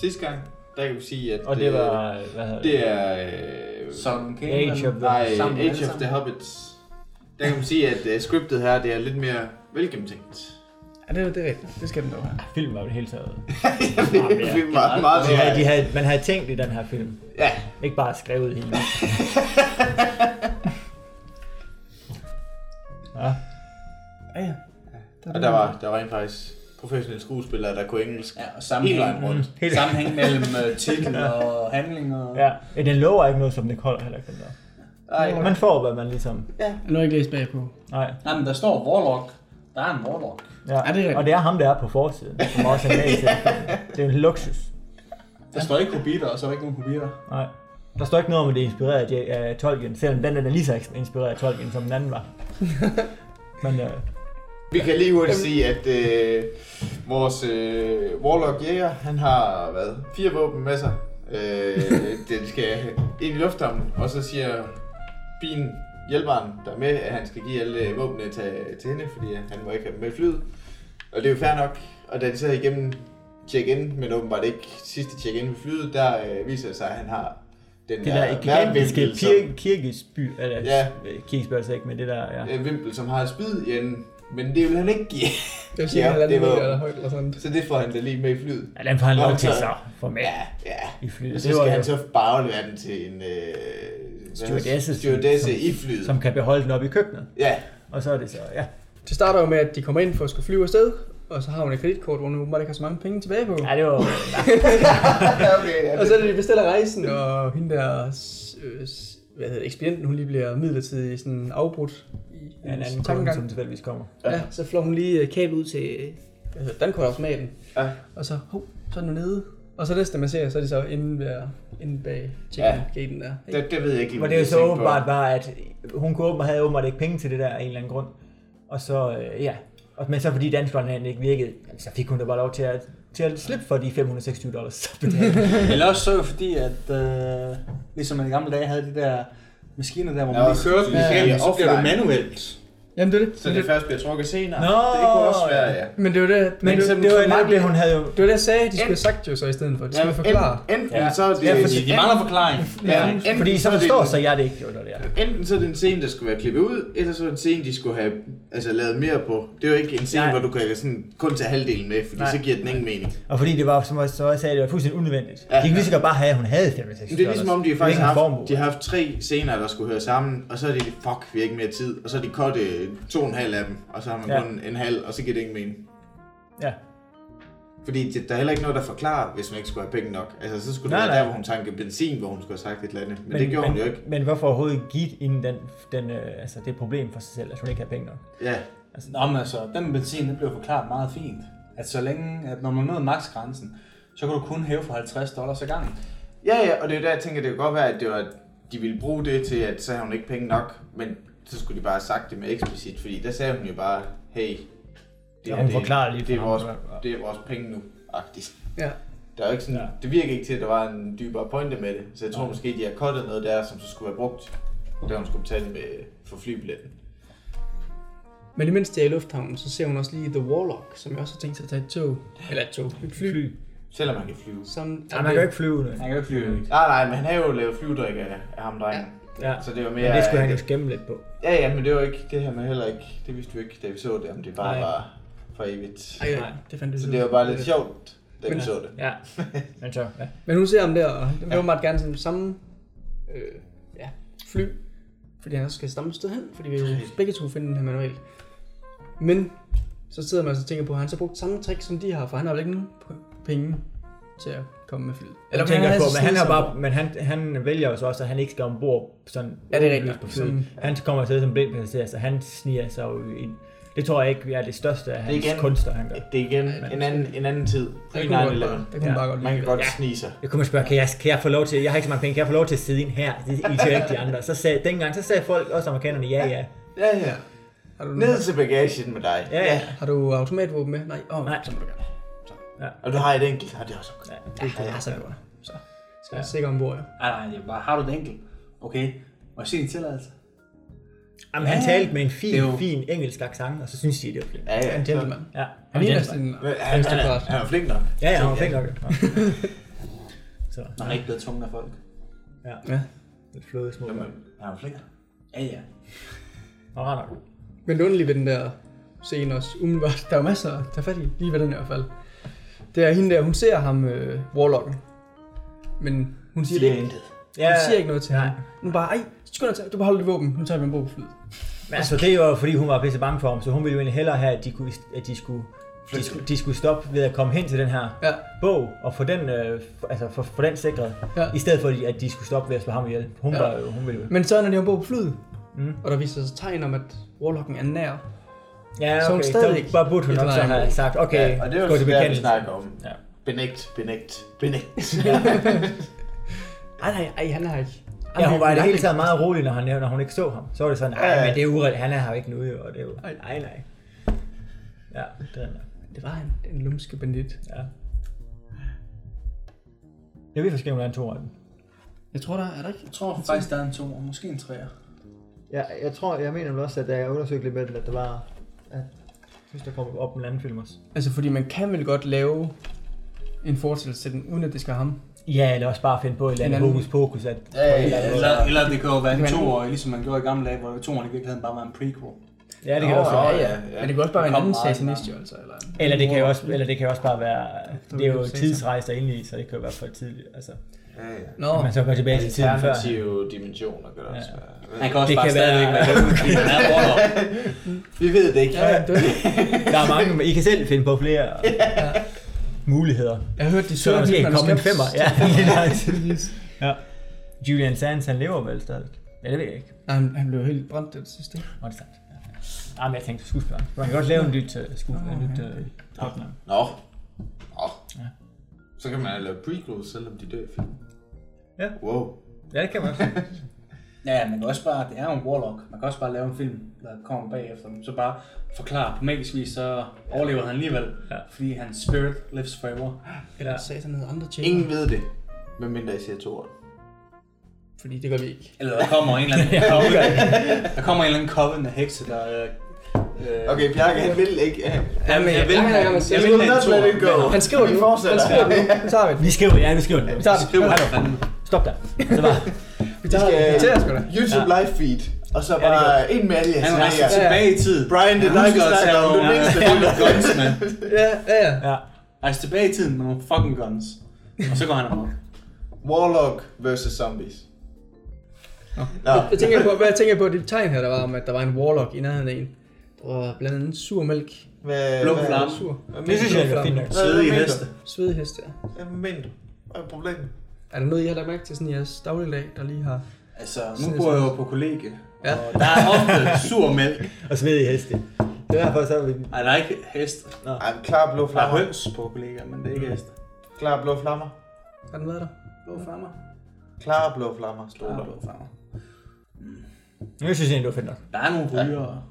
sidste gang, der kan vi sige, at Og det var, hvad hedder det er... Øh, Kane. Age of the- nej, Age of the Hobbits. Der kan man sige, at uh, scriptet her, det er lidt mere velgennemtænkt. Ja, det, det er rigtigt. Det skal den dog have. Film var jo det hele taget. det er meget, meget De havde, de mere... havde, man havde tænkt i den her film. Ja, Ikke bare skrevet hele. ja. Ja, ja. og der var, der var rent faktisk professionelle skuespillere, der kunne engelsk. Ja, og Hele sammenhæng, rundt. Helt. sammenhæng mellem uh, titel og handling. Og... Ja, ja, den lover ikke noget, som den holder heller ikke. Den der. Ej, Man får, hvad man ligesom... Jeg har ikke læst bagpå. Nej. Nej, men der står Warlock. Der er en Warlock. Ja. Ja, det er rigtigt. og det er ham, der er på forsiden, som også er med i. Det er en luksus. Der står ikke hobitter, og så er der ikke nogen hobitter. Nej. Der står ikke noget om, at det er inspireret af af Tolkien, selvom den er lige så inspireret af Tolkien, som den anden var. Men øh, Vi kan lige hurtigt sige, at øh, vores øh, Warlock Jæger, han har hvad, fire våben med sig. Øh, den skal ind i lufthavnen, og så siger bilen, hjælperen, der er med, at han skal give alle våbnene til, til hende, fordi han må ikke have dem med i flyet. Og det er jo fair nok. Og da de så er igennem check-in, men åbenbart ikke sidste check-in ved flyet, der øh, viser det sig, at han har den det der gigantiske værvimpel, som- kirke, kirkesby, eller Ja. ja. kirkesby altså ikke, men det der, ja. øh, vimpel, som har et spyd i enden. Men det vil han ikke give. Det vil sige, Ja, var- meter eller højt eller sådan. Så det får han da lige med i flyet. ja den får han lov til så- for med Ja, ja. i flyet. Og så Det var skal jo- han så bare aflevere den til en øh, Stewardesse, stewardesse som- i flyet. som kan beholde den op i køkkenet. Ja, Og så er det så, ja. Det starter jo med, at de kommer ind for at skulle flyve afsted, og så har hun et kreditkort, hvor hun åbenbart ikke har så mange penge tilbage på. Ja, det var... okay. Ja, Og så er det, de bestiller rejsen, og hende der, øh, hvad hedder ekspedienten, hun lige bliver midlertidigt sådan afbrudt i Ja, en anden tankegang. som tilfældigvis kommer. Ja, så flår hun lige øh, kablet ud til hvad hedder, dankortautomaten. Ja. Og så, hov, så er den nede. Og så næste, man ser, så er de så inde, ved, inde bag chicken-gaten der. ikke? Det, det ved jeg ikke Hvor det jo så åbenbart var, at hun kunne åbenbart, havde åbenbart ikke penge til det der af en eller anden grund. Og så, øh, ja. Og, men så fordi danskeren ikke virkede, så fik hun da bare lov til at, til at slippe for de 526 dollars. så. Eller også så fordi, at øh, ligesom man i gamle dage havde de der maskiner der, hvor man Ja, lige kørte den ja, ja, så bliver det manuelt. Jamen det er det. Så det det, først bliver trukket senere. Nå, det kunne også være, ja. men det var det, men men det, det, var netop det, hun havde jo... det var det, jeg sagde, de skulle have sagt jo så i stedet for. De skulle forklare. Enten, enten Ja. så er det... Ja, De, fordi de mangler forklaring. ja, enten Fordi så det forstår så jeg det ikke, jo, når det er. Enten så er det en scene, der skulle være klippet ud, eller så er det en scene, de skulle have altså, lavet mere på. Det er jo ikke en scene, Nej. hvor du kan sådan, kun tage halvdelen med, fordi Nej. så giver den ingen mening. Og fordi det var, som jeg, så jeg sagde, det var fuldstændig unødvendigt. Ja. De kunne lige så godt bare have, at hun havde 526 Men det er ligesom om, de faktisk har haft, de har haft tre scener, der skulle høre sammen, og så er det, fuck, vi har ikke mere tid, og så er de kottet to og en halv af dem, og så har man Ja. kun en halv, og så giver det ingen mening. Ja. Fordi det, der er heller ikke noget, der forklarer, hvis man ikke skulle have penge nok. Altså, så skulle det Nej, være nej. der, hvor hun tankede benzin, hvor hun skulle have sagt et eller andet. Men, men det gjorde men, hun jo ikke. Men hvorfor overhovedet give inden den, den, øh, altså det problem for sig selv, at hun ikke har penge nok? Ja, Nå, men altså, den benzin, det blev forklaret meget fint. At så længe, at når man nåede maksgrænsen, så kan du kun hæve for 50 dollars ad gangen. ja, ja, og det er der, jeg tænker, det kan godt være, at det var, at de ville bruge det til, at så har hun ikke penge nok, men så skulle de bare have sagt det med eksplicit, fordi der sagde hun jo bare, hey, det, Ja, hun forklarer lige det, er vores, det er vores penge nu, agtigt. Ja. Der er jo ikke sådan, Ja. ja. Det virker ikke til, at der var en dybere pointe med det. Så jeg tror måske, de har kottet noget der, som så skulle være brugt, da hun skulle betale med for flybilletten. Men imens de er i lufthavnen, så ser hun også lige The Warlock, som jeg også har tænkt sig at tage et tog. Eller et tog. Et fly. fly. Selvom man kan flyve. Som, Ja, man kan jo ikke flyve. Han kan jo ikke flyve. Nej, nej, men han har jo lavet flyvdrik af, af ham drengen. Ja. Så det var mere... Men det skulle han jo skæmme lidt på. Ja, ja, men det var ikke, det her med heller ikke, det vidste vi ikke, da vi så det, om det bare Nej. var for evigt. Ej, ej, det fandt det Så det var bare lidt sjovt, da vi Men- så det. Ja. Men så, ja. Men hun ser ham der, og det vil ja. meget gerne sådan samme øh, ja, fly, fordi han også skal samme sted hen, fordi vi jo begge to finder den her manual. Men så sidder man og så tænker på, at han så brugt samme trick, som de har, for han har vel ikke nogen penge til at komme med flyet. Eller tænker han på, men han har bare, men han, han vælger jo så også, at han ikke skal ombord sådan Ja, det er rigtigt. på flyet. Han kommer til som blind passager, så han sniger sig jo ind. Det tror jeg ikke er det største af hans igen- kunster, han gør. Det er igen en anden, en anden tid. Det kunne, godt, 9/11. bare, det kunne Ja. bare godt Man kan godt Ja. snige sig. Jeg kunne spørge, kan jeg, kan jeg få lov til, jeg har ikke så mange penge, kan jeg få lov til at sidde ind her? Det I til ikke de andre. Så sagde, dengang, så sagde folk, også amerikanerne, ja, ja. Ja, ja. Har du, Ned til bagagen med dig. Ja, ja. har du automatvåben med? Nej, oh, Nej. så må du gerne. Og du har et enkelt, og det er også okay. ja. Det er så godt. Så skal jeg Ja. sikkert ombord, ja. Nej, nej, det er bare, har du det enkelt? Okay, må jeg se din tilladelse? Jamen, han talte med en fin, Det jo- fin engelsk accent, og så synes de, det var fint. Ja, ja. En gentleman. Ja, Han ligner sådan en Han, han, han, er flink nok. Ja, ja, han var flink nok. Ja. Så, han er ikke blevet tvunget af folk. ja. Ja. Lidt flåde små. Jamen, han er flink. Ja, ja. Og rar nok. Men det underlige ved den der scene også, umiddelbart, der er jo masser at tage fat i, lige ved den i hvert fald. Det er hende der, hun ser ham, øh, Warlocken. Men hun siger, Siger ikke, intet. hun siger ikke noget til nej. ham. Hun bare, ej, skynd dig, du beholder dit våben, nu tager vi en bog på flyet. Altså, det var fordi hun var pisse bange for ham, så hun ville jo egentlig hellere have, at de, kunne, at de skulle de skulle, de skulle stoppe ved at komme hen til den her Ja. bog, og få den, øh, altså få, få den sikret, Ja. i stedet for at de skulle stoppe ved at slå ham ihjel. Hun, Ja. var hun ville jo. Men så når de bog på flyet, Mm. og der viser sig tegn om, at Warlocken er nær. Ja, Så hun okay, stadig bare burde hun nok så have sagt, okay, Ja, og det er jo gå til vi snakker om. Ja. Benægt, benægt, benægt. Ej, nej, ej, han er ikke. Ja, hun var i det hele taget meget rolig, når, han, når hun ikke så ham. Så var det sådan, nej, Ja, ja. men det er uret, han er her ikke nu, og det er jo, Ej. nej, nej. Ja, det er den. Det var han, den lumske bandit. Ja. Jeg ved faktisk ikke, om der er en to af dem. Jeg tror, der er der ikke. Jeg tror faktisk, der er en to, og måske en træer. Ja, jeg tror, jeg mener vel også, at da jeg undersøgte lidt med den, at der var, at hvis der kommer op en anden film også. Altså, fordi man kan vel godt lave en fortsættelse til den, uden at det skal ham. Ja, eller også bare finde på et eller En andet anden- hokus pokus, at Ja, ja, ja. Eller, eller det kan jo være en toårig, ligesom man gjorde i gamle dage, hvor toåren i virkeligheden bare var en prequel. Ja, det kan Nå, også være. ja, ja, ja. Men det kan også bare være en anden satanist, jo, altså. Eller, Eller det kan jo også, eller det kan jo også bare være, det er jo Satan. tidsrejse derinde i, så det kan jo være for tidligt. Altså, Ja, ja. Nå, man så går tilbage til tiden før. Alternative dimensioner kan det også Ja. være. Han kan også Det bare kan stadigvæk være- fordi han er Warlock. Vi ved det ikke. ja, det, Der er mange, men I kan selv finde på flere muligheder. jeg har hørt, de Så søger måske komme en femmer. Ja, lige ja. Julian Sands, han lever vel stadig? Ja, det ved jeg ikke. Nej, han, han blev helt brændt det sidste. Nå, det er sandt. Ja. Ah, men jeg tænkte skuespiller. Man kan godt lave en nyt uh, skuespiller. En nyt, uh, partner. Nå. Nå. Ja. Så kan man lave prequels, selvom de dør i filmen. Ja. Wow. Ja, det kan man også. Ja, man kan også bare, det er jo en warlock. Man kan også bare lave en film, der kommer bagefter. Så bare forklare på magisk vis, så overlever han alligevel. Ja. Fordi hans spirit lives forever. Eller satan noget andre tjener. Ingen ved det, medmindre I ser toren. Fordi det gør vi ikke. Eller der kommer en eller anden coven. der kommer en eller anden coven af hekse, der... Øh, øh, Okay, Bjarke, han vil ikke. Han, Ja, men jeg vil- jeg vil jeg jeg vil have to. let it go. Han skriver nu. Han skriver det nu. Så tager vi. Vi skriver, ja, vi skriver det. Vi tager den. Stop der. Så bare. Tager den sgu da. YouTube live feed. Og så Ja, det er bare ind med alle jeres Han rejser idéer. tilbage i tid. Brian, det er dig, vi snakker om. Du nogle mindste fucking guns med. Ja, ja, ja. Ja. Rejse tilbage i tiden med nogle fucking guns. Og så går han amok. Warlock versus zombies. Nå. Nå. Jeg tænker på, hvad jeg tænker på det tegn her, der var om, at der var en warlock i nærheden af en. Var blandt andet sur mælk. Hvad, Blå flamme. Sur. Det synes jeg er fint nok. Svedige heste. Svedig hest, ja. Hvad mener du? Hvad er problemet? Er der noget, I har lagt mærke til sådan i jeres dagligdag, der lige har... Altså, nu bor jeg jo på kollegie. Ja. Og der er ofte sur mælk. Og svedige heste. Det er derfor, så er vi... Ej, der er ikke heste. Ej, klar blå Der er flammer. høns på kollegier, men det er ikke heste. Klar blå flammer. Har den været der? Blå flammer. Klar blå flammer. Der Stoler. er blå flammer. Jeg synes egentlig, det var fedt nok. Der er nogle ryger.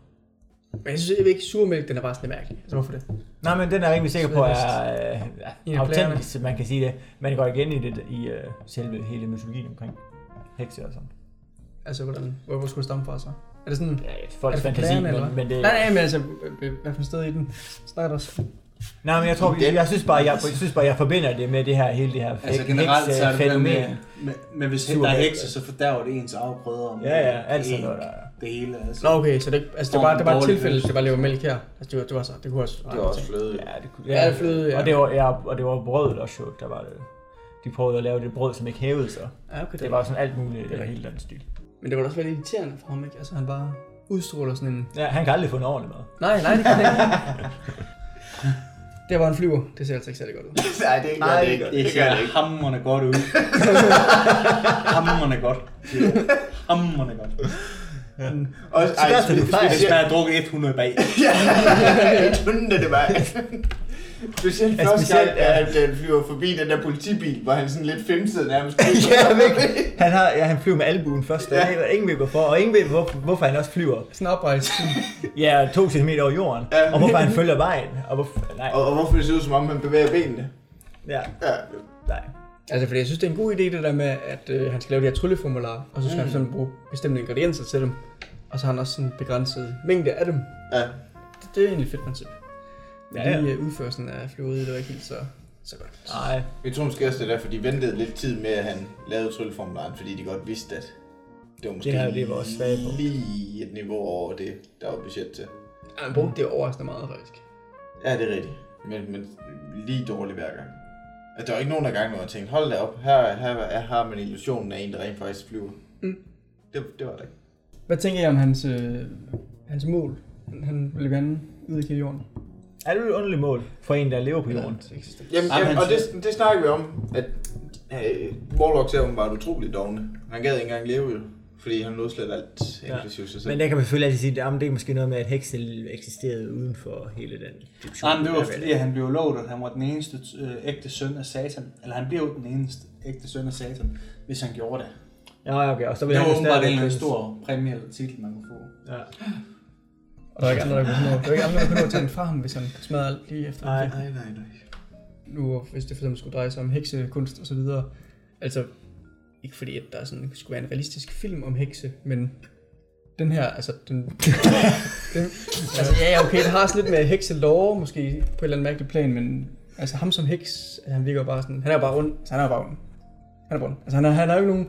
Men jeg synes jeg ikke, surmælk, den er bare sådan lidt mærkelig. Altså hvorfor det? Nej, men den er jeg rimelig sikker på er øh, autentisk, man kan sige det. Man går igen i det i øh, selve hele mytologien omkring hekse og sådan. Altså hvordan, hvor, hvor skulle det stamme fra så? Er det sådan... Ja, folks fantasi, men, hvad? men det... Nej, nej, men altså, øh, hvad for sted i den? Snakker der også? Nej, men jeg tror, jeg, jeg, synes bare, jeg, jeg synes bare, jeg forbinder det med det her, hele det her Altså hek- generelt så er det fænomen. med, med, med hvis der er hekse, så fordærver det ens afgrøder. Ja, ja, alt sådan noget der. Det hele. Altså. Nå, okay, så det, altså, det var, det var et tilfælde, det var lever mælk her. Altså, det var, det var så, det kunne også... Det er også fløde. Ja, det, kunne- Ja, det fløde, ja. Og det var, ja, og det var brødet også jo, der var det. De prøvede at lave det brød, som ikke hævede sig. Ja, okay, Det var sådan alt muligt, det var rigtigt. helt anden stil. Men det var også lidt irriterende for ham, ikke? Altså, han bare udstråler sådan en... Ja, han kan aldrig få en ordentlig mad. Nej, nej, det kan ikke. Der var en flyver. Det ser altså ikke særlig godt ud. Nej, det gør Nej, det det ikke. Det Det ser det ikke. hammerende godt ud. hammerende godt. Hammerende godt. Og, Så der skal du fejre. Hvis man har drukket 100 bag. Ja, tunde det var. Specielt Ja, første gang, specielt, ja. at den flyver forbi den der politibil, hvor han sådan lidt femsede nærmest. ja, virkelig. Han, har, ja, han flyver med albuen først, Ja. ja. og ingen ved hvorfor, og ingen ved, hvor, hvorfor han også flyver. Sådan oprejst. Ja, to centimeter over jorden, Ja. og hvorfor han følger vejen, og hvorfor, nej, Og, og hvorfor det ser ud som om, han bevæger benene. ja, Ja. nej. Altså, fordi jeg synes, det er en god idé, det der med, at øh, han skal lave de her trylleformularer, og så skal mm. han sådan bruge bestemte ingredienser til dem. Og så har han også sådan en begrænset mængde af dem. ja. Det, det er egentlig et fedt princip. Men Ja, ja. lige øh, udførelsen af flyveriet, det var ikke helt så, så godt. Nej, Jeg tror måske også, det er derfor, de ventede lidt tid med, at han lavede trylleformularen, fordi de godt vidste, at det var måske Det her, det var også svage på. lige et niveau over det, der var budget til. Ja, han brugte det overraskende meget, faktisk. Ja, det er rigtigt. Men, men lige dårligt hver gang. At der var ikke nogen af gangen, hvor jeg tænkte, hold da op, her, her, her har man illusionen af en, der rent faktisk flyver. Mm. Det, det var det ikke. Hvad tænker I om hans, øh, hans mål? Han, ville gerne ud i jorden. er det et underligt mål for en, der lever på jorden? Jamen, Jamen, jamen og det, det snakker vi om, at øh, Warlocks er åbenbart utroligt dogne. Han gad ikke engang leve jo, fordi han nåede alt, Ja. inklusive sig selv. Men der kan man selvfølgelig altid sige, at det er måske noget med, at hekse eksisterede uden for hele den dimension. Nej, men det var fordi, at han blev lovet, at han var den eneste øh, ægte søn af Satan. Eller han blev den eneste ægte søn af Satan, hvis han gjorde det. Ja, okay, og så Det vil var åbenbart en stor præmie eller titel, man kunne få. Ja. Og der er ikke andre, der kunne nå, der er ikke andre, der kunne nå at tage den fra ham, hvis han smadrer alt lige efter. Nej. Nej, nej, nej. Nu, hvis det for eksempel skulle dreje sig om heksekunst og så videre. Altså, ikke fordi, at der sådan, skulle være en realistisk film om hekse, men den her, altså, den, den altså, ja, okay, det har sådan lidt med hekselore, måske på et eller andet mærkeligt plan, men altså, ham som heks, han virker bare sådan, han er jo bare ond, altså, han er jo bare ond. Han er ond. Altså, han har, han har jo ikke nogen,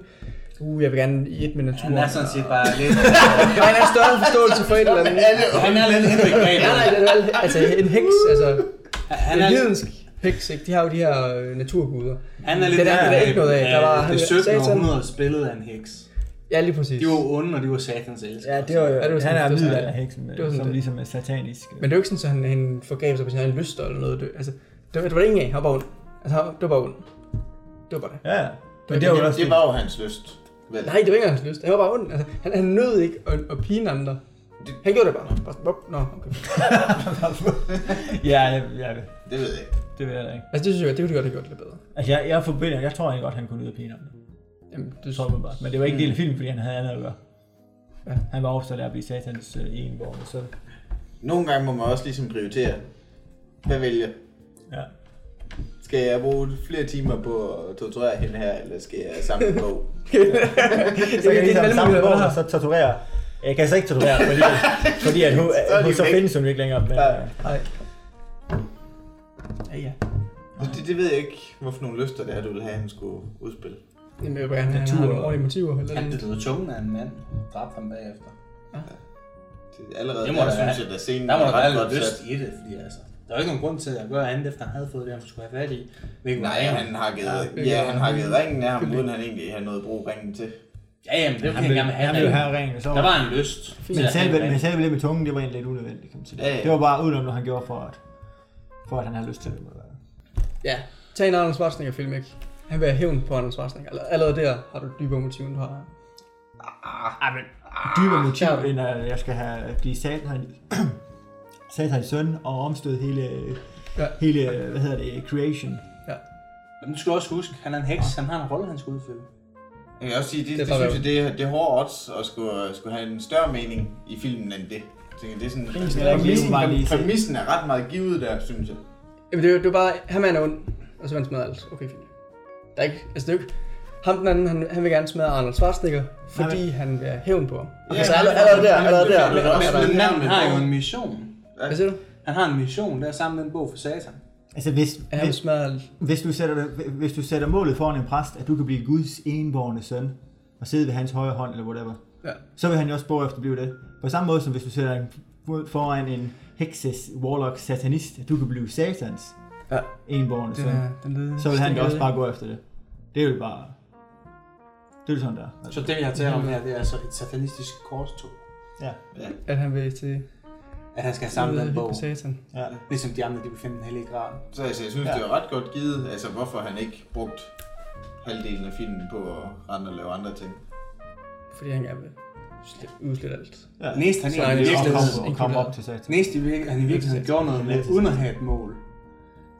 uh, jeg vil gerne i et med naturen. Han er sådan set bare lidt... Han har en større forståelse for et eller andet. han er lidt Henrik Ja, nej, er altså en heks, altså Han en er, hedensk heks, ikke? De har jo de her øh, naturguder. han er lidt Det er der- det er der ikke noget af. Der var- han- det 17. Satan. århundrede spillet af en heks. Ja, lige præcis. De var onde, og de var satans elskere. Ja, det var jo, Ja, det var han sådan- er det var sådan- middelalderheksen, det var sådan som det. ligesom er satanisk. Men det er jo ikke sådan, at han, han forgav sig på sine lyster eller noget. Det, altså, det, var- det var det ingen af. Han var bare ond. Altså, han, det var bare ond. Det var bare det. Ja, ja. Men det er jo det, også... det var jo hans lyst. Vel? Nej, det var ikke hans lyst. Han var bare ond. Altså, han, han nød ikke at, at pine andre. Han gjorde det bare. Nå, okay. Ja, ja, ja. Det ved jeg ikke. Det ved jeg da ikke. Altså det synes jeg, det kunne de godt have gjort lidt bedre. Altså, jeg, jeg forbinder, jeg tror egentlig godt, han kunne nyde pine om det. Jamen, Det tror jeg bare. Men det var ikke en del af filmen, fordi han havde andet at gøre. Ja. Han var opsat af at blive satans uh, enborg, så Nogle gange må man også ligesom prioritere. Hvad vælger? ja. Skal jeg bruge flere timer på at torturere hende her, eller skal jeg samle en bog? Så kan jeg ligesom samle du har. og så torturere. Jeg kan så ikke torturere, fordi, fordi at hun, Så er de hun så findes hun ikke længere. Men, Ja. øh, Nej. Ja, ja. Det, det ved jeg ikke, hvorfor nogle lyster det er, du vil have, han skulle udspille. Jamen, jeg vil gerne have, han Natur. har nogle ordentlige motiver. Eller Han noget. blev tungen af en mand. Dræbte ham bagefter. Det, allerede Det må der, der synes jeg, at scenen Der må der er være lidt sat. lyst i det, fordi altså, der var ikke nogen grund til at gøre andet, efter han havde fået det, han skulle have fat i. Hvilket Nej, han har givet, Ja, ja, han har givet ringen af ham, uden han egentlig har noget at bruge ringen til. Ja, jamen, det var Han han ville, gerne have han ville have ringen. Så Der var en lyst. men at selve, en men selve det med tungen, det var egentlig lidt unødvendigt, kan man sige. Ja, ja. Det var bare udenom, hvad han gjorde for at, for at han havde lyst til det. være. Ja, tag en Arnold Schwarzenegger film, ikke? Han vil have hævn på Arnold Schwarzenegger. Eller, allerede der har du dybere motiv, end du har. Ah, men dybere motiv, Ja. end at jeg skal have blive satan, satan søn og omstøde hele, Ja. hele, hvad hedder det, creation. Men du skal også huske, han er en heks, han har en rolle, han skal udfylde. Jeg kan også sige, det, Det det, det synes jeg, det er, det er hårde odds at skulle, skulle have en større mening i filmen end det. Tænker, det er sådan, Det skal jeg ikke præmissen, lige bare lige se. præmissen er ret meget givet der, synes jeg. Jamen, det er jo, det er bare, ham er ond, og så vil han smadre alt. Okay, fint. Der er ikke, altså det er jo ikke, ham den anden, han, han vil gerne smadre Arnold Schwarzenegger, fordi han vil have hævn på ham. Ja, altså han- allerede, allerede der, han- allerede der. han- han- han- Men manden med har jo en mission. Hvad siger du? Han har en mission, der er sammen med en bog for satan. Altså hvis, Ja, han hvis, hvis, du sætter, hvis du sætter målet foran en præst, at du kan blive Guds enborgne søn, og sidde ved hans højre hånd, eller whatever, Ja. så vil han jo også spore efter at blive det. På samme måde som hvis du sætter en foran en hekses, warlock, satanist, at du kan blive satans Ja. den leder, så vil han jo også bare gå efter det. Det er jo bare... Det er jo sådan der. Så det, vi har talt om her, det er altså et satanistisk korstog. Ja. At han vil til At han skal have samlet den bog. på satan. ja. Ligesom de andre, de vil finde den hellige gral. Så altså, jeg synes, Ja. ja. det er ret godt givet, altså hvorfor han ikke brugt halvdelen af filmen på at rende og lave andre ting. Fordi han gerne vil udslette alt. ja. Næst han Så egentlig det Og også- virkelig, komme, og komme op til satan. næst i virke- han i virkeligheden gjorde noget med, Næste. uden at have et mål.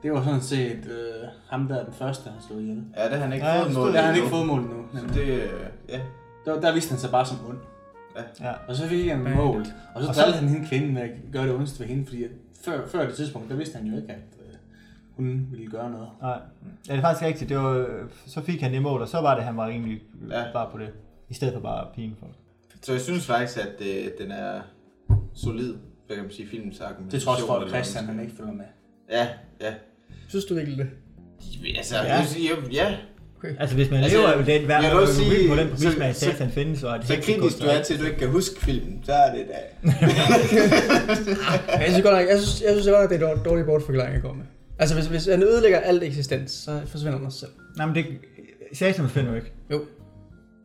Det var sådan set øh, ham, der er den første, han slog ihjel. Ja, det har han ikke Ja, fået det mål Der har han ikke fået mål nu. Men det, ja. der, der viste han sig bare som ond. Ja. Og så fik han mål. Og så Og så- han hende kvinde med at gøre det ondeste ved hende, fordi før, før det tidspunkt, der vidste han jo ikke, at øh, hun ville gøre noget. Nej. Ja, det er faktisk rigtigt. Det var, så fik han det mål, og så var det, han var rimelig ja. Ja. bare på det. I stedet for bare pigen folk. Så jeg synes faktisk, at øh, den er solid, hvad kan man sige, filmens argumentation. Det trods for, at Christian han ikke følger med. Ja, ja. Synes du virkelig det? Altså, Ja. Jeg, siger, ja. Okay. Altså hvis man Altså, lever i den verden, jeg vil også og sige- på den præmis så- med, at så- satan findes, og at Så kritisk du er til, at du ikke kan huske filmen, så er det da. Jeg synes godt nok, jeg synes, jeg synes godt nok, det er en dårlig bortforklaring, jeg går med. Altså, hvis, hvis han ødelægger alt eksistens, så forsvinder han også selv. Nej, men det, satan finder jo ikke. Jo.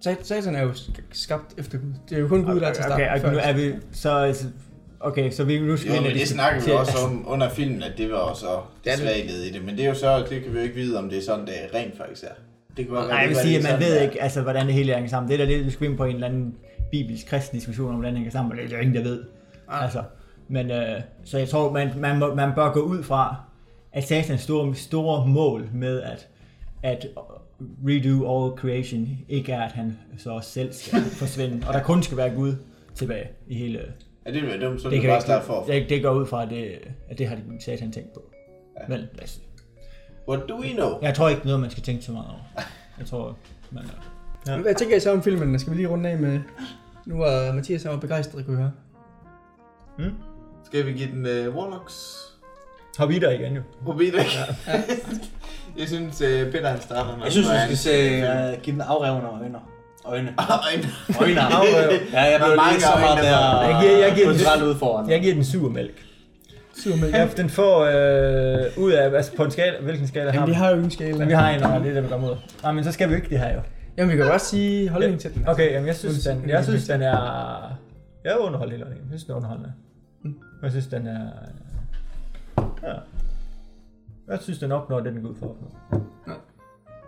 Sat- Satan er jo sk- skabt efter Gud. Det er jo kun Gud, der er til start. Okay, okay, nu er vi så... Altså, okay, så vi nu skal Jo, men det snakker vi også om under filmen, at det var også svagelighed i det. Men det er jo så, det kan vi jo ikke vide, om det er sådan, det er rent faktisk er. Det kan være, Nej, jeg vil sige, at man ved ikke, altså, hvordan det hele hænger sammen. Det er da det, vi skal ind på en eller anden bibelsk kristen diskussion om, hvordan det hænger sammen, og det er der ingen, der ved. Altså, men, øh, så jeg tror, man, man, må, man bør gå ud fra, at satans store, store mål med at, at redo all creation, ikke er, at han så også selv skal forsvinde, og der kun skal være Gud tilbage i hele... Ja, det ville være dumt, så Det, det bare starte for. det, det går ud fra, at det, at det har satan tænkt på. Ja. Men lad os, What do we know? jeg tror ikke noget, man skal tænke så meget over. Jeg tror, man, Ja. Hvad tænker I så om filmen? Skal vi lige runde af med... Nu var Mathias var begejstret, kunne jeg høre. Skal vi give den uh, Warlocks? har vi der igen jo. Rubin, ikke? Jeg synes, uh, Peter han starter med. Jeg synes, vi skal se, uh, give den afrevne øjne. Øjne. Øjne. Øjne. Afrev. Ja, jeg blev lige så meget øjne, der. der- Jeg giver- jeg giver den- kulturelt udfordrende. Jeg giver den sur mælk. Super med. Ja, den får øh, ud af, altså på en skala, hvilken skala har Jamen, vi? vi har jo en skala. Men vi har en, og det er det, vi går mod. Nej, men så skal vi jo ikke det her jo. Jamen, vi kan jo godt sige holdning til den. Okay, jamen jeg synes, den, jeg synes, den er... Jeg er underholdt hele vejen. Jeg synes, den er underholdende. Jeg synes, den er... Ja. Jeg synes, den opnår det, den går ud for at opnå. Ja.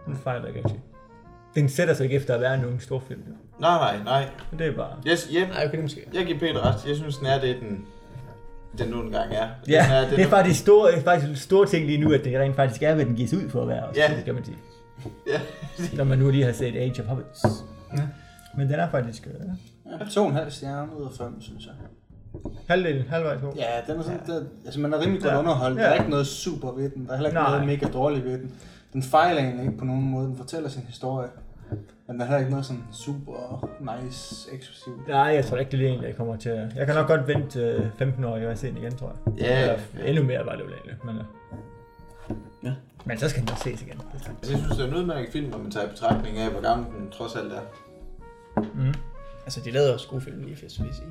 Den fejler ikke rigtig. Den sætter sig ikke efter at være nogen stor film. jo. Nej, nej, nej. Men det er bare... Yes, yeah, Nej, okay, det måske. jeg giver Peter ret. Jeg synes, den er det, den den nu engang er. Den Ja, er, den det er faktisk store, faktisk store ting lige nu, at det rent faktisk er, hvad den gives ud for at være. Også, Ja. Det kan man sige. Ja. Når man nu lige har set Age of Hobbits. Ja. Men den er faktisk øh, Ja, to og en halv stjerne ud af fem, synes jeg. Halvdelen, halvvejs på. Ja, den er sådan, der, altså man er rimelig godt Ja. underholdt. Der Ja. er ikke noget super ved den. Der er heller ikke Nej. noget mega dårligt ved den. Den fejler egentlig ikke på nogen måde. Den fortæller sin historie. Men der er heller ikke noget sådan super nice, eksklusivt. Nej, jeg tror ikke, det er en, jeg kommer til at... Jeg kan nok godt vente øh, 15 år, jeg vil se den igen, tror jeg. Ja, Eller ja. endnu mere var det jo egentlig, men... øh. Ja. Men så skal den også ses igen. Det jeg synes, det er en udmærket film, når man tager i betragtning af, hvor gammel den trods alt er. Mm. Altså, de lavede også gode film lige først, vil jeg sige.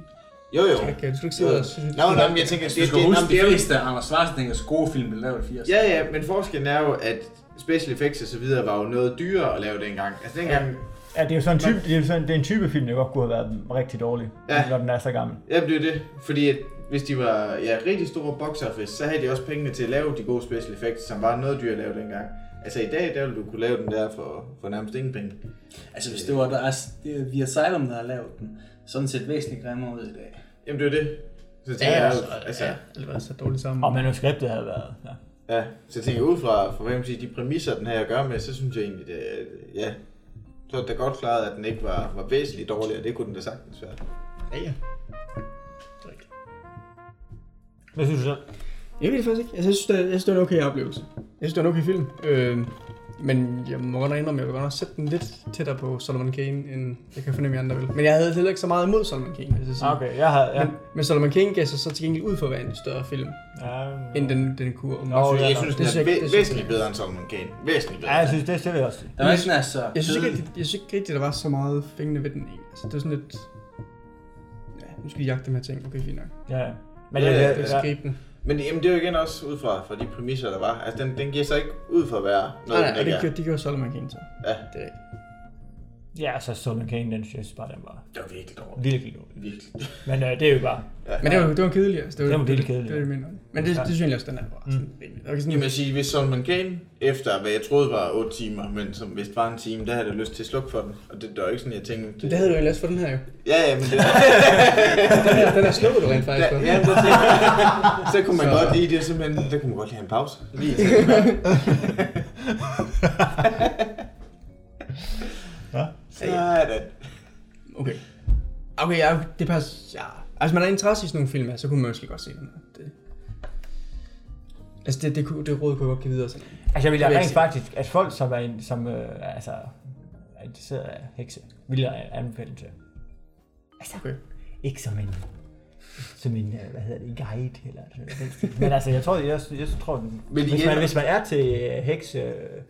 Jo, jo. Kan, kan du ikke sige Jo. noget? Synes, Nå, nej, men jeg tænker, det, det, det, de det, er jo- fleste af Anders Schwarzeneggers gode film blev lavet i 80'erne. Ja, ja, men forskellen er jo, at special effects og så videre var jo noget dyrere at lave dengang. Altså dengang, Ja, det er jo sådan en type, det er, sådan, det er en type film, der godt kunne have været rigtig dårlig, Ja. når den er så gammel. ja, det er jo det. Fordi at hvis de var ja, rigtig store box office, så havde de også pengene til at lave de gode special effects, som var noget dyrt at lave dengang. Altså i dag, der ville du kunne lave den der for, for nærmest ingen penge. Altså hvis det var der er, det er The Asylum, der har lavet den, sådan set væsentligt grimmere ud i dag. Jamen det er det. Så tænker Ja, jeg, altså, altså, ja, eller var så dårligt sammen. Og manuskriptet havde været... Ja. ja, så tænker jeg ud fra, fra hvad man siger, de præmisser, den her at gøre med, så synes jeg egentlig, det, ja, så er det da godt klaret, at den ikke var, var væsentligt dårligere. Det kunne den da sagtens være. Ja, ja. Det er rigtigt. Hvad synes du så? Jeg ved det faktisk ikke. Altså, jeg synes, det, jeg synes, det var en okay oplevelse. Jeg synes, det var en okay film. Øh, men jeg må godt nok indrømme, at jeg vil godt nok sætte den lidt tættere på Solomon Kane, end jeg kan fornemme, at andre vil. Men jeg havde heller ikke så meget imod Solomon Kane, hvis jeg sige. Okay, jeg har... Ja. Men, men Solomon Kane gav sig så til gengæld ud for at være en større film, ja, end den, den kunne. Nå, jeg nå. synes, Det den er jeg væ- det jeg væsentligt bedre end Solomon Kane. Væsentligt bedre. ja, jeg synes, det, det vil jeg også sige. Der var ikke altså... Jeg synes ikke, rigtig, jeg synes ikke rigtigt, der var så meget fængende ved den. egentlig. Altså, det var sådan lidt... Ja, nu skal vi jagte dem her ting. Okay, fint nok. Ja, ja. Men jeg, ja, jeg, Jeg jeg, skal gribe den. Men jamen, det er jo igen også ud fra, fra de præmisser, der var. Altså, den, den giver sig ikke ud for at være Nej, noget, nej, den og ikke det er. gjorde, de gjorde Solomon Kane til. Ja, Det er rigtigt. Ja, så Solomon Kane, den synes jeg bare, den var det var virkelig dårligt. virkelig dårlig. Virkelig. Men øh, det er jo bare... Men det var, det var kedelig, altså. Det var, Den var det, virkelig det, kedelig, det, det, det, det, Men det, Ja. det, synes jeg også, den er bare sådan rimelig. Sådan, Jeg vil sige, hvis Solomon Kane, efter hvad jeg troede var 8 timer, men som hvis det var en time, der havde jeg lyst til at slukke for den. Og det, det var ikke sådan, jeg tænkte... det havde du jo ellers for den her jo. Ja, ja, men det... Den her, den her slukkede du rent faktisk Ja, for. ja, det tænkte jeg. Så kunne man Så- godt lide det, simpelthen. Der kunne man godt lige have en pause. Lige Sådan. Okay. Okay, ja, det passer. Ja. Altså, man har interesse i sådan nogle film her, så kunne man måske godt se den. Det, altså, det, det, kunne, det råd kunne jeg godt give videre til. Altså, jeg vil jeg rent faktisk, at folk, som er, en- som, øh, altså, er interesseret af hekse, vil jeg anbefale den til. Altså, Okay. ikke som en, som en, øh, hvad hedder det, en guide, eller sådan stil. Men altså, jeg tror, jeg, jeg, tror, den, Men hvis, man, hvis man er til øh, hekse, øh,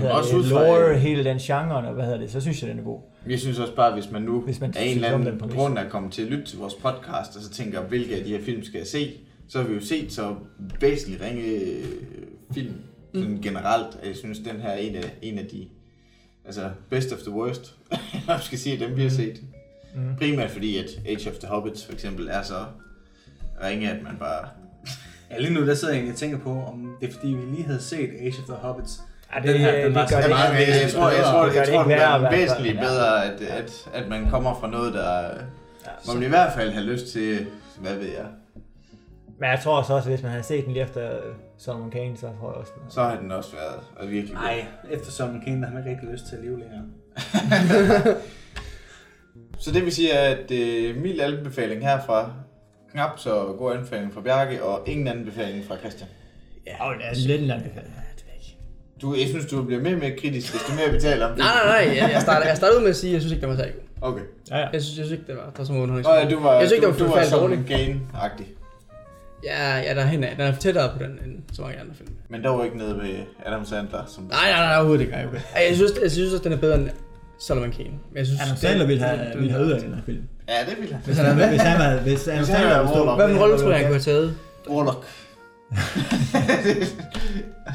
hvad hedder også det, fra- lore, hele den genre, og hvad hedder det, så synes jeg, den er god. Jeg synes også bare, hvis man nu Hvis man af en eller den anden præmis. grund er kommet til at lytte til vores podcast, og så tænker, hvilke af de her film skal jeg se, så har vi jo set så væsentligt ringe øh, film sådan generelt. at Jeg synes, den her er en af, en af de altså best of the worst, jeg skal sige, dem vi har set. Mm. Primært fordi, at Age of the Hobbits for eksempel er så ringe, at man bare... Ja, lige nu der sidder jeg egentlig og tænker på, om det er fordi, vi lige havde set Age of the Hobbits. Ja, det, Den her, den det var gør så det Jeg, tror, jeg, tror, Det jeg det tror, det er væsentligt Ja. bedre, at, at, at man kommer fra noget, der... Man vil i hvert fald have lyst til, hvad ved jeg, Men jeg tror også, at hvis man havde set den lige efter øh, Solomon Kane, så tror jeg også, den så har den også været og virkelig. Nej, efter Solomon Kane, der har man ikke rigtig lyst til at leve længere. Så det vil sige, at øh, mild anbefaling herfra, knap så god anbefaling fra Bjarke, og ingen anbefaling fra Christian. Ja, og det er lidt en anbefaling. Du, jeg synes, du bliver mere og mere kritisk, hvis du mere vi taler om det. Nej, nej, nej. Jeg, jeg, starter, jeg startede ud med at sige, at jeg synes ikke, det var særlig god. Okay. Ja, ja. Jeg synes, jeg synes ikke, det var, der var så meget Nå underholdning. ja, du var, jeg synes ikke, det du, var du var sådan. Kane-agtig. Ja, ja, der er henad. Den er tættere på den, end så mange andre film. Men der var ikke noget ved Adam Sandler, som... Nej, nej, nej, overhovedet ikke. Okay. Ej, Jeg synes, jeg synes også, den er bedre end Solomon Kane. Men jeg synes, Adam Sandler ville have, ville have af den her film. Ja, det ville han. Hvis han havde, hvis han havde, hvis han Sandler havde havde stået Warlock. Hvad for en rolle tror jeg, han kunne have taget? Warlock.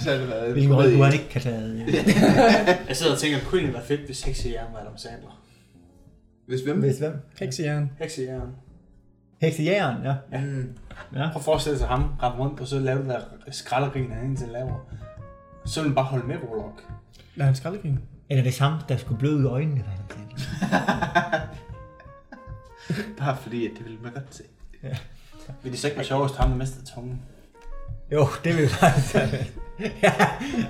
så har det været... Hvilken rolle kunne han ikke kan tage? Jeg sidder og tænker, kunne det være fedt, hvis Heksejern var Adam Sandler? Hvis hvem? Hvis hvem? Heksejern. Heksejern. Heksejæren, ja. Mm. ja. Prøv at forestille sig ham rende rundt, og så lave det der skraldergrin, han indtil laver. Så vil han bare holde med Warlock. Lad han skraldegrin. Eller hvis ham, der skulle bløde ud øjnene, hvad han sagde. Bare fordi, at det ville man godt se. Vil det så ikke være sjovest, ham der mistede tungen? Jo, det vil faktisk være. ja.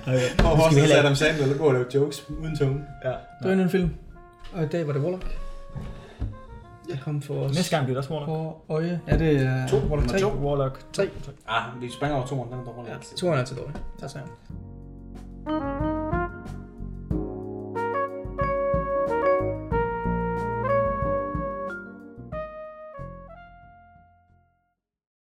Okay. Skal vi også heller Adam Sandler, der går og laver jokes uden tunge. Ja. Det var endnu en film. Og i dag var det Warlock. Jeg kom for os. Næste gang bliver det også Warlock. For øje. Ja, det er... To. Warlock Nummer 3. to. Warlock. Tre. Ah, vi springer over toren, den er dårlig. Ja, to er altid dårlig. Tak skal jeg.